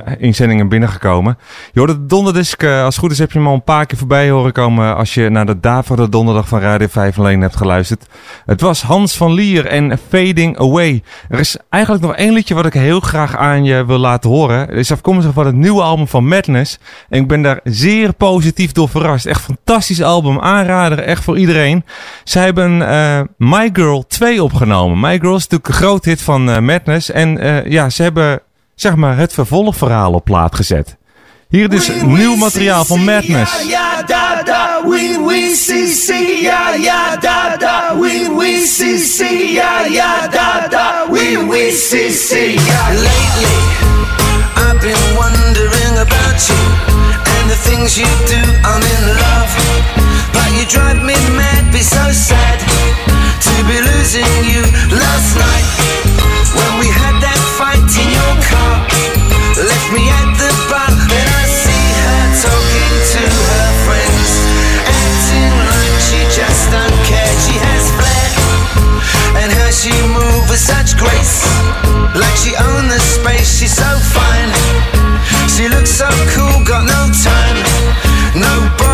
uh, inzendingen binnengekomen. Je hoorde de donderdisc. als het goed is heb je hem al een paar keer voorbij horen komen... als je naar de Daverde donderdag van Radio 5 alleen hebt geluisterd. Het was Hans van Lier en Fading Away. Er is eigenlijk nog één liedje wat ik heel graag aan je wil laten horen. Het is afkomstig van het nieuwe album van Madness. En ik ben daar zeer positief door verrast. Echt fantastisch album. Aanrader, echt voor iedereen. Zij hebben My Girl 2 opgenomen. My Girl is natuurlijk een groot hit van uh, Madness. En uh, ja, ze hebben zeg maar het vervolgverhaal op plaat gezet. Hier dus we, nieuw materiaal van Madness. Ja, da, da, we, we, see, see, ja, ja, da, da, we, we, see, see, ja, ja, da, da, we, we, see, see, ja. Lately, I've been wondering about you and the things you do. I'm in love, but you drive me mad, be so sad to be losing you last night when we had that fight in your car. Left me at the bar, I see her talking to her friends, acting like she just don't care. She has flair, and how she moves with such grace, like she the space. She's so fine, she looks so cool, got no time. Fool,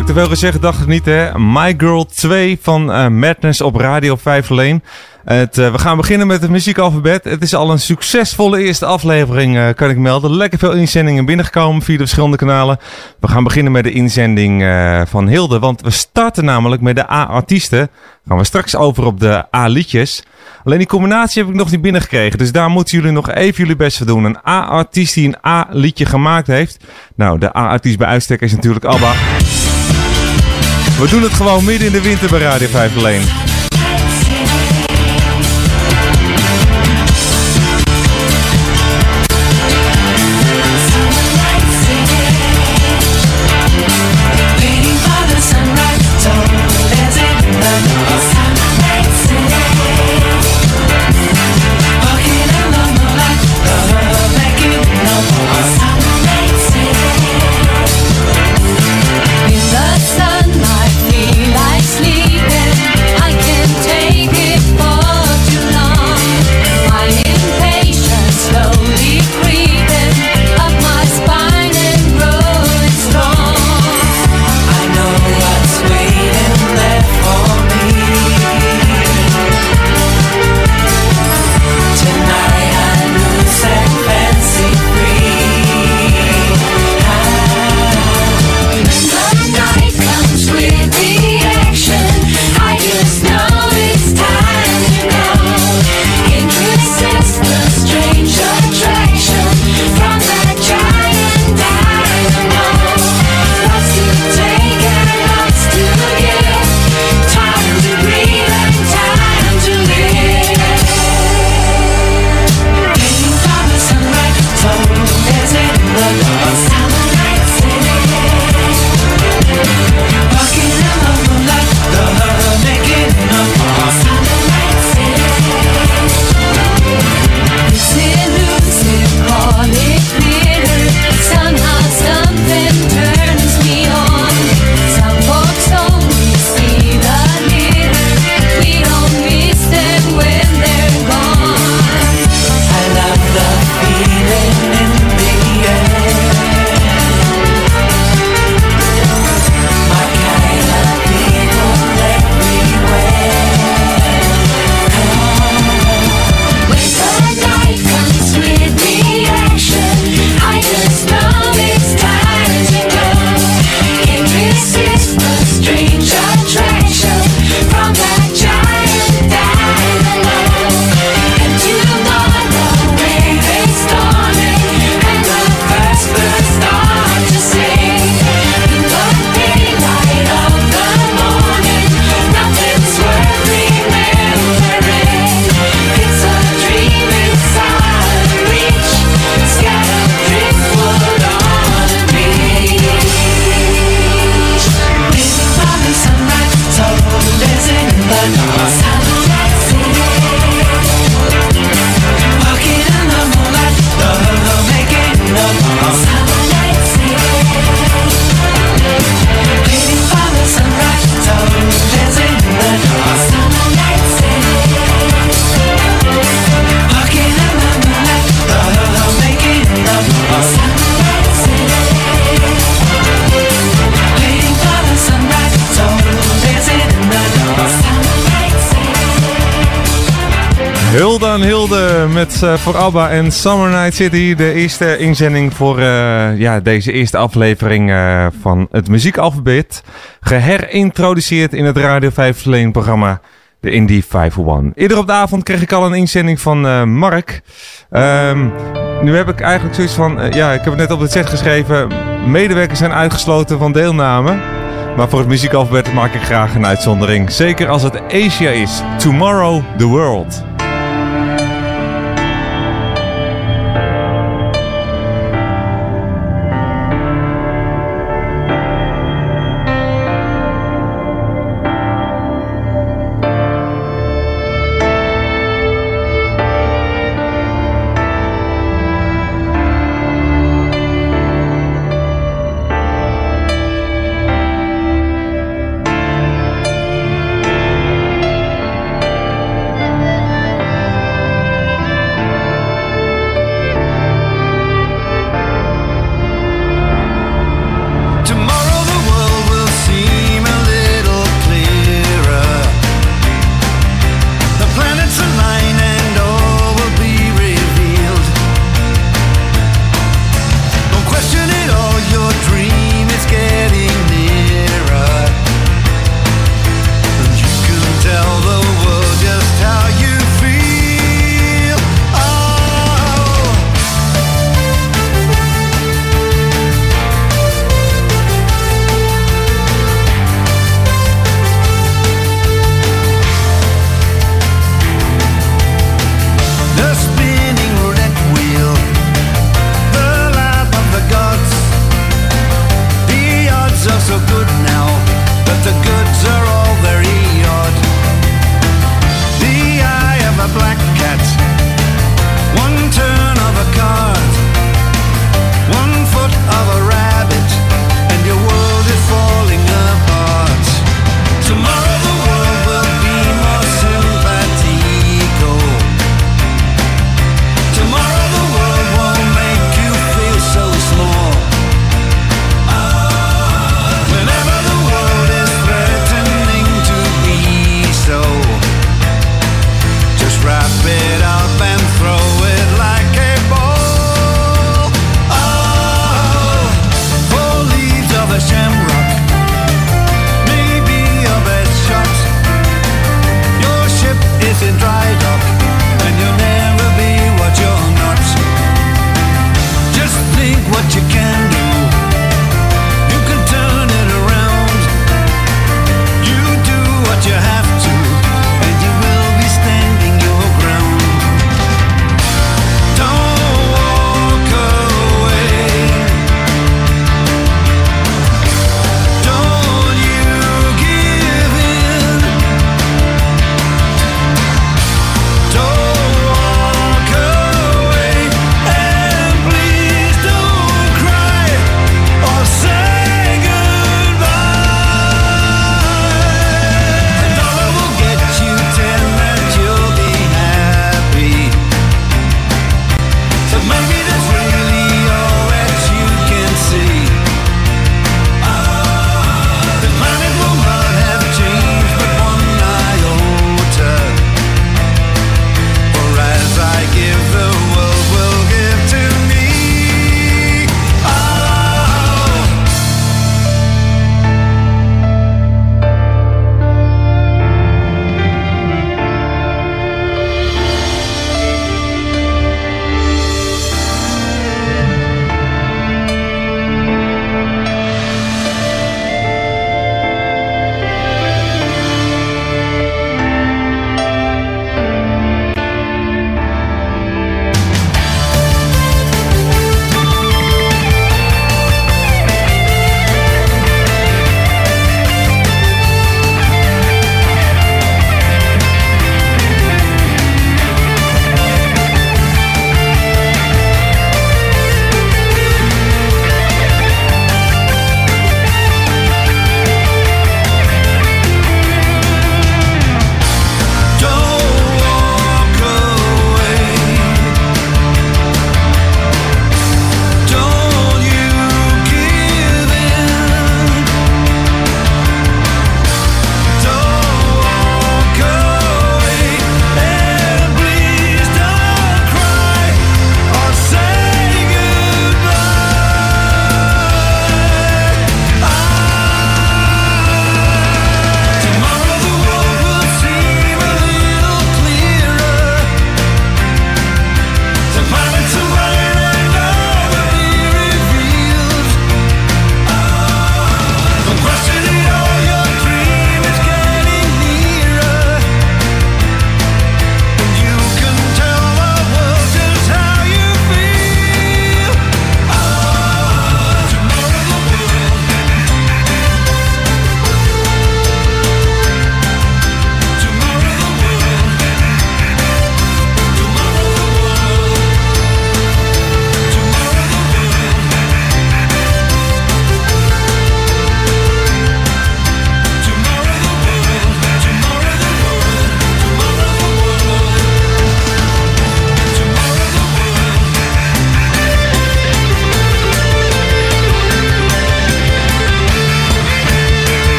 ik te veel gezegd? Dacht het niet, hè? My Girl 2 van uh, Madness op Radio 5 alleen. Het, uh, we gaan beginnen met het muziekalfabet. Het is al een succesvolle eerste aflevering, uh, kan ik melden. Lekker veel inzendingen binnengekomen via de verschillende kanalen. We gaan beginnen met de inzending van Hilde. Want we starten namelijk met de A-artiesten. Gaan we straks over op de A-liedjes. Alleen die combinatie heb ik nog niet binnengekregen. Dus daar moeten jullie nog even jullie best voor doen. Een A-artiest die een A-liedje gemaakt heeft. Nou, de A-artiest bij uitstek is natuurlijk ABBA. We doen het gewoon midden in de winter bij Radio 5 alleen. was voor ABBA en Summer Night City de eerste inzending voor eh, ja, deze eerste aflevering eh, van het muziekalfabet. Geherintroduceerd in het Radio 5 programma de Indie 501. Eerder op de avond kreeg ik al een inzending van Mark. Ehm, nu heb ik eigenlijk zoiets van, ja, ik heb het net op de chat geschreven. Medewerkers zijn uitgesloten van deelname. Maar voor het muziekalfabet maak ik graag een uitzondering. Zeker als het Asia is. Tomorrow the World.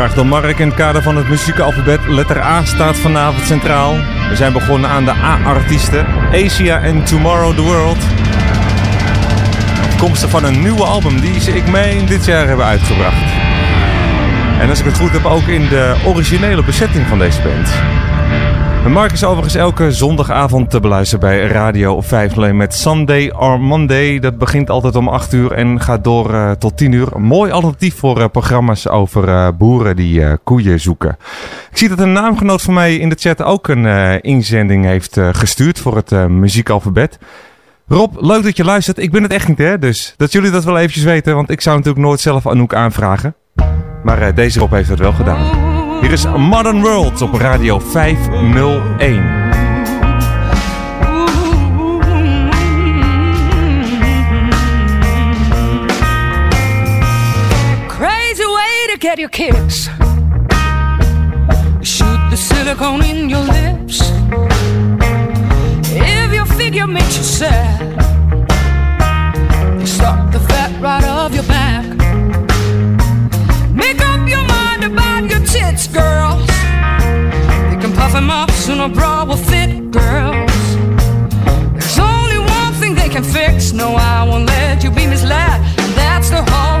Gevraagd door Mark in het kader van het muziekalfabet. Letter A staat vanavond centraal. We zijn begonnen aan de A-artiesten. Asia en Tomorrow the World. Afkomstig van een nieuwe album die ze, ik meen, dit jaar hebben uitgebracht. En als ik het goed heb, ook in de originele bezetting van deze band. Mark is overigens elke zondagavond te beluisteren bij Radio 5 alleen met Sunday or Monday. Dat begint altijd om 8 uur en gaat door eh, tot 10 uur. Een mooi alternatief voor eh, programma's over eh, boeren die koeien zoeken. Ik zie dat een naamgenoot van mij in de chat ook een inzending heeft gestuurd voor het muziekalfabet. Rob, leuk dat je luistert. Ik ben het echt niet, hè? Dus dat jullie dat wel eventjes weten, want ik zou natuurlijk nooit zelf Anouk aanvragen. Maar deze Rob heeft het wel gedaan. Hier is Modern World op Radio 501. Crazy way to get your kicks. Shoot the silicone in your lips. If your figure makes you sad, you suck the fat right off your back. Mind about your tits, girls. You can puff them up so no bra will fit, girls. There's only one thing they can fix. No, I won't let you be misled. And that's the hole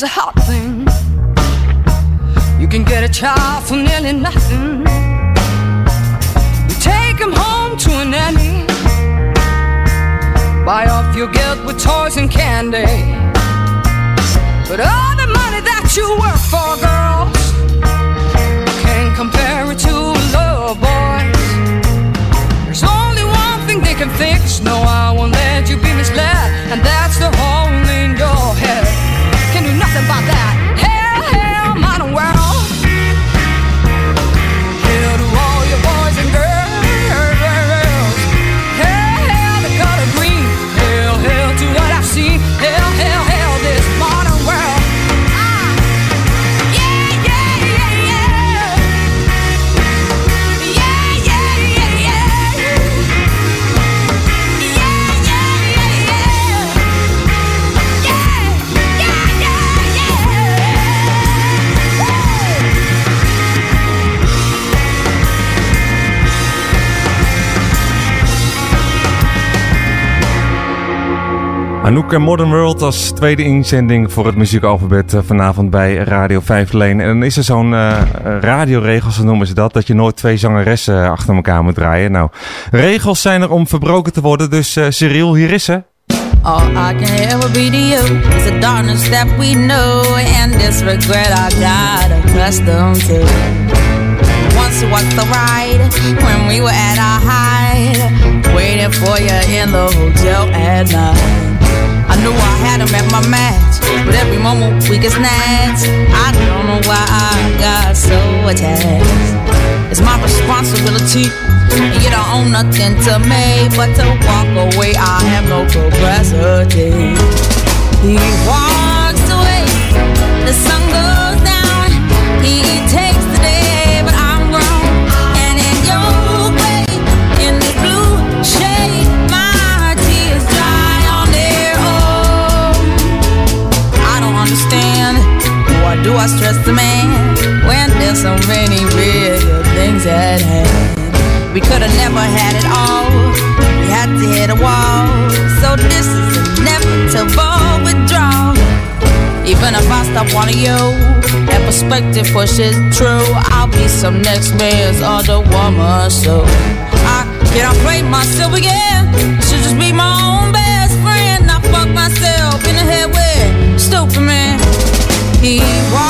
Is a hot thing. You can get a child for nearly nothing. You take him home to a nanny. Buy off your guilt with toys and candy. But all the money that you work for, girls, Anouk en Modern World als tweede inzending voor het muziekalfabet eh, vanavond bij Radio 5 Leen. En dan is er zo'n eh radioregel, zo noemen ze dat, dat je nooit twee zangeressen eh, achter elkaar moet draaien. Nou, regels zijn er om verbroken te worden, dus eh Cyril, hier is ze. All I can ever be to you is the darkness that we know and this regret I got accustomed to. Once was the ride when we were at our height, waiting for you in the hotel at night. Knew I had him at my match, but every moment we get snatched. I don't know why I got so attached. It's my responsibility, and you don't own nothing to me but to walk away. I have no capacity. He walks away, the sun goes down. He takes bigger things at hand. We could have never had it all. We had to hit a wall. So this is inevitable withdrawal. Even if I stop wanting you, that perspective pushes true. I'll be some next man's other woman, so I cannot play myself again. I should just be my own best friend. I fuck myself in the head with stupid man. He walks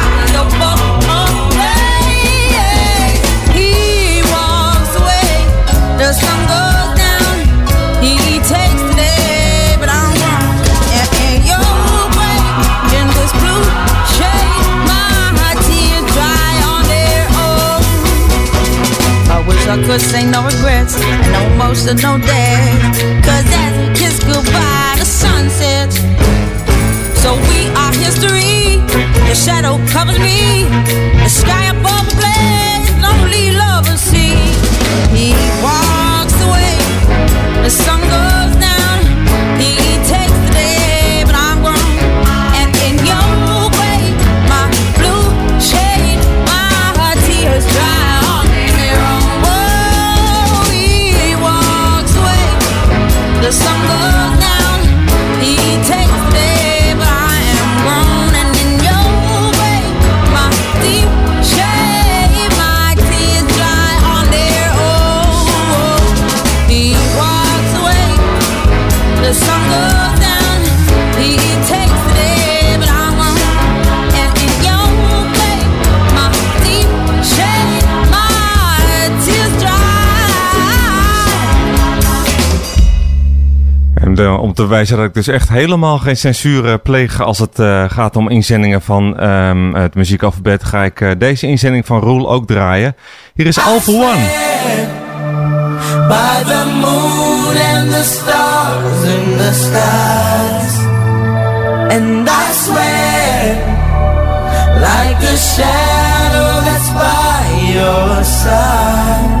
I could say no regrets and no emotional days. Cause as we kiss goodbye, the sun sets. So we are history. The shadow covers me. The sky above the blaze. Lonely lovers see. He walks away. The sun goes The Om te wijzen dat ik dus echt helemaal geen censuur eh, pleeg als het eh, gaat om inzendingen van ehm, het muziekalfabet, ga ik eh, deze inzending van Roel ook draaien. Hier is All for One. by the moon and the stars in the skies. And like shadow that's by your side.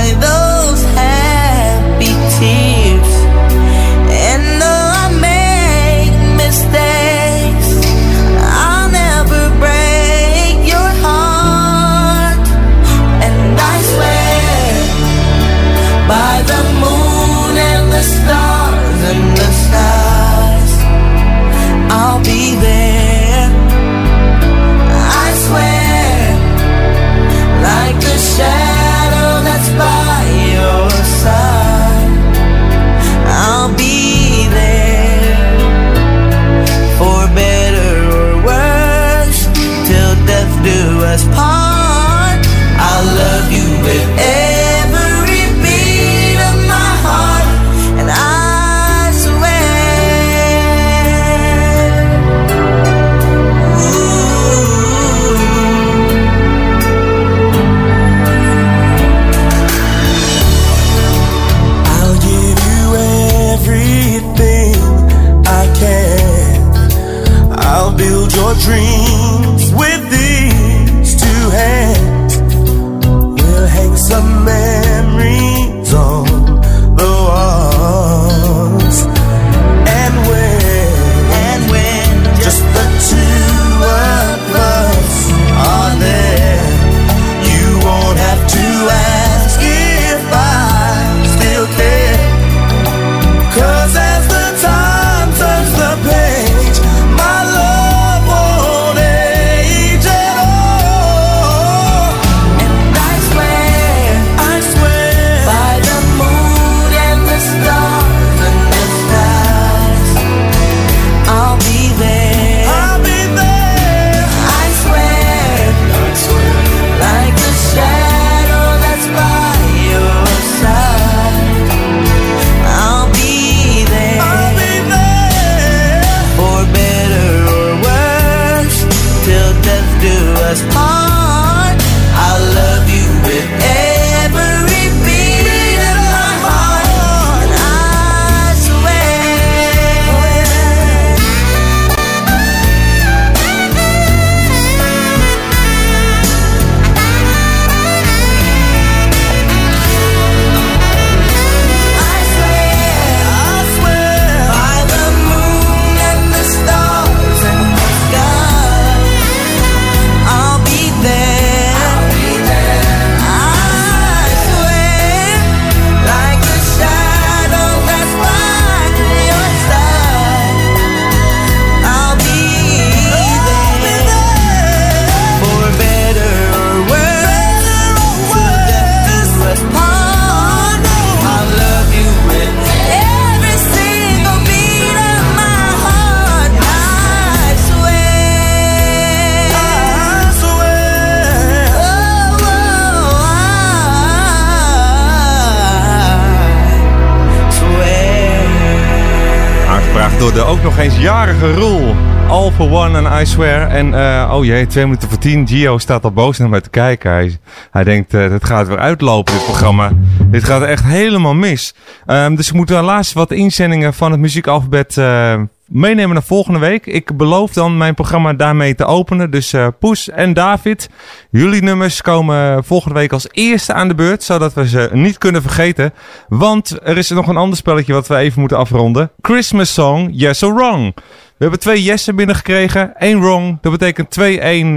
de ook nog eens jarige Roel. All for one and I swear. En eh, oh jee, twee minuten voor tien. Gio staat al boos naar mij te kijken. Hij, hij denkt, eh het gaat weer uitlopen, dit programma. Dit gaat echt helemaal mis. Ehm, dus we moeten helaas wat inzendingen van het muziekalfabet eh, meenemen naar volgende week. Ik beloof dan mijn programma daarmee te openen. Dus eh, Poes en David, jullie nummers komen volgende week als eerste aan de beurt. Zodat we ze niet kunnen vergeten. Want er is nog een ander spelletje wat we even moeten afronden. Christmas Song, Yes or Wrong. We hebben twee yessen binnengekregen. één wrong. Dat betekent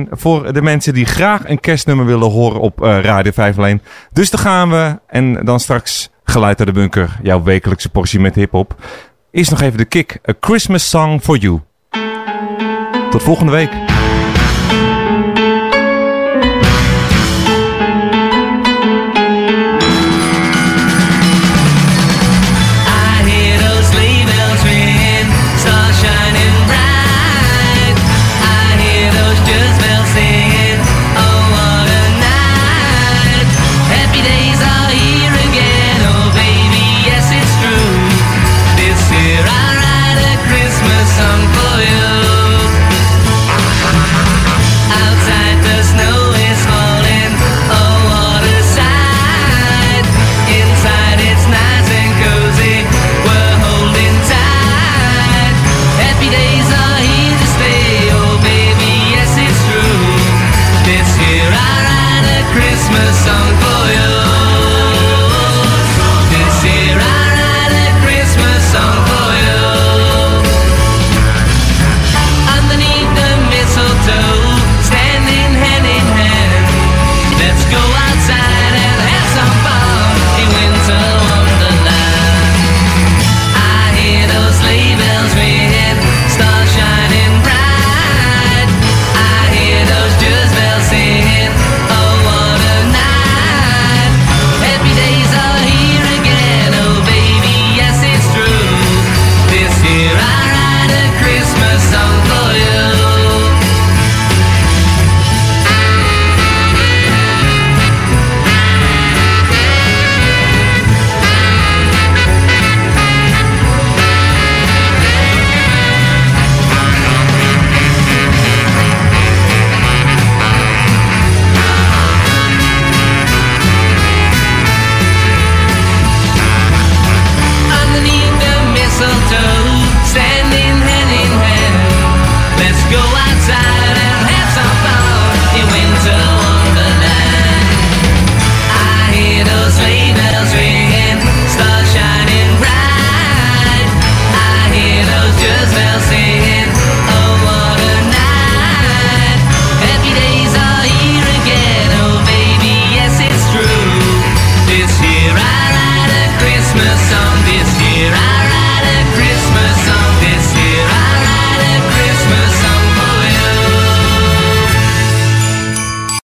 2-1 voor de mensen die graag een kerstnummer willen horen op eh, Radio 501. Dus daar gaan we. En dan straks geluid uit de bunker. Jouw wekelijkse portie met hiphop. Eerst nog even de kick. A Christmas Song for You. Tot volgende week.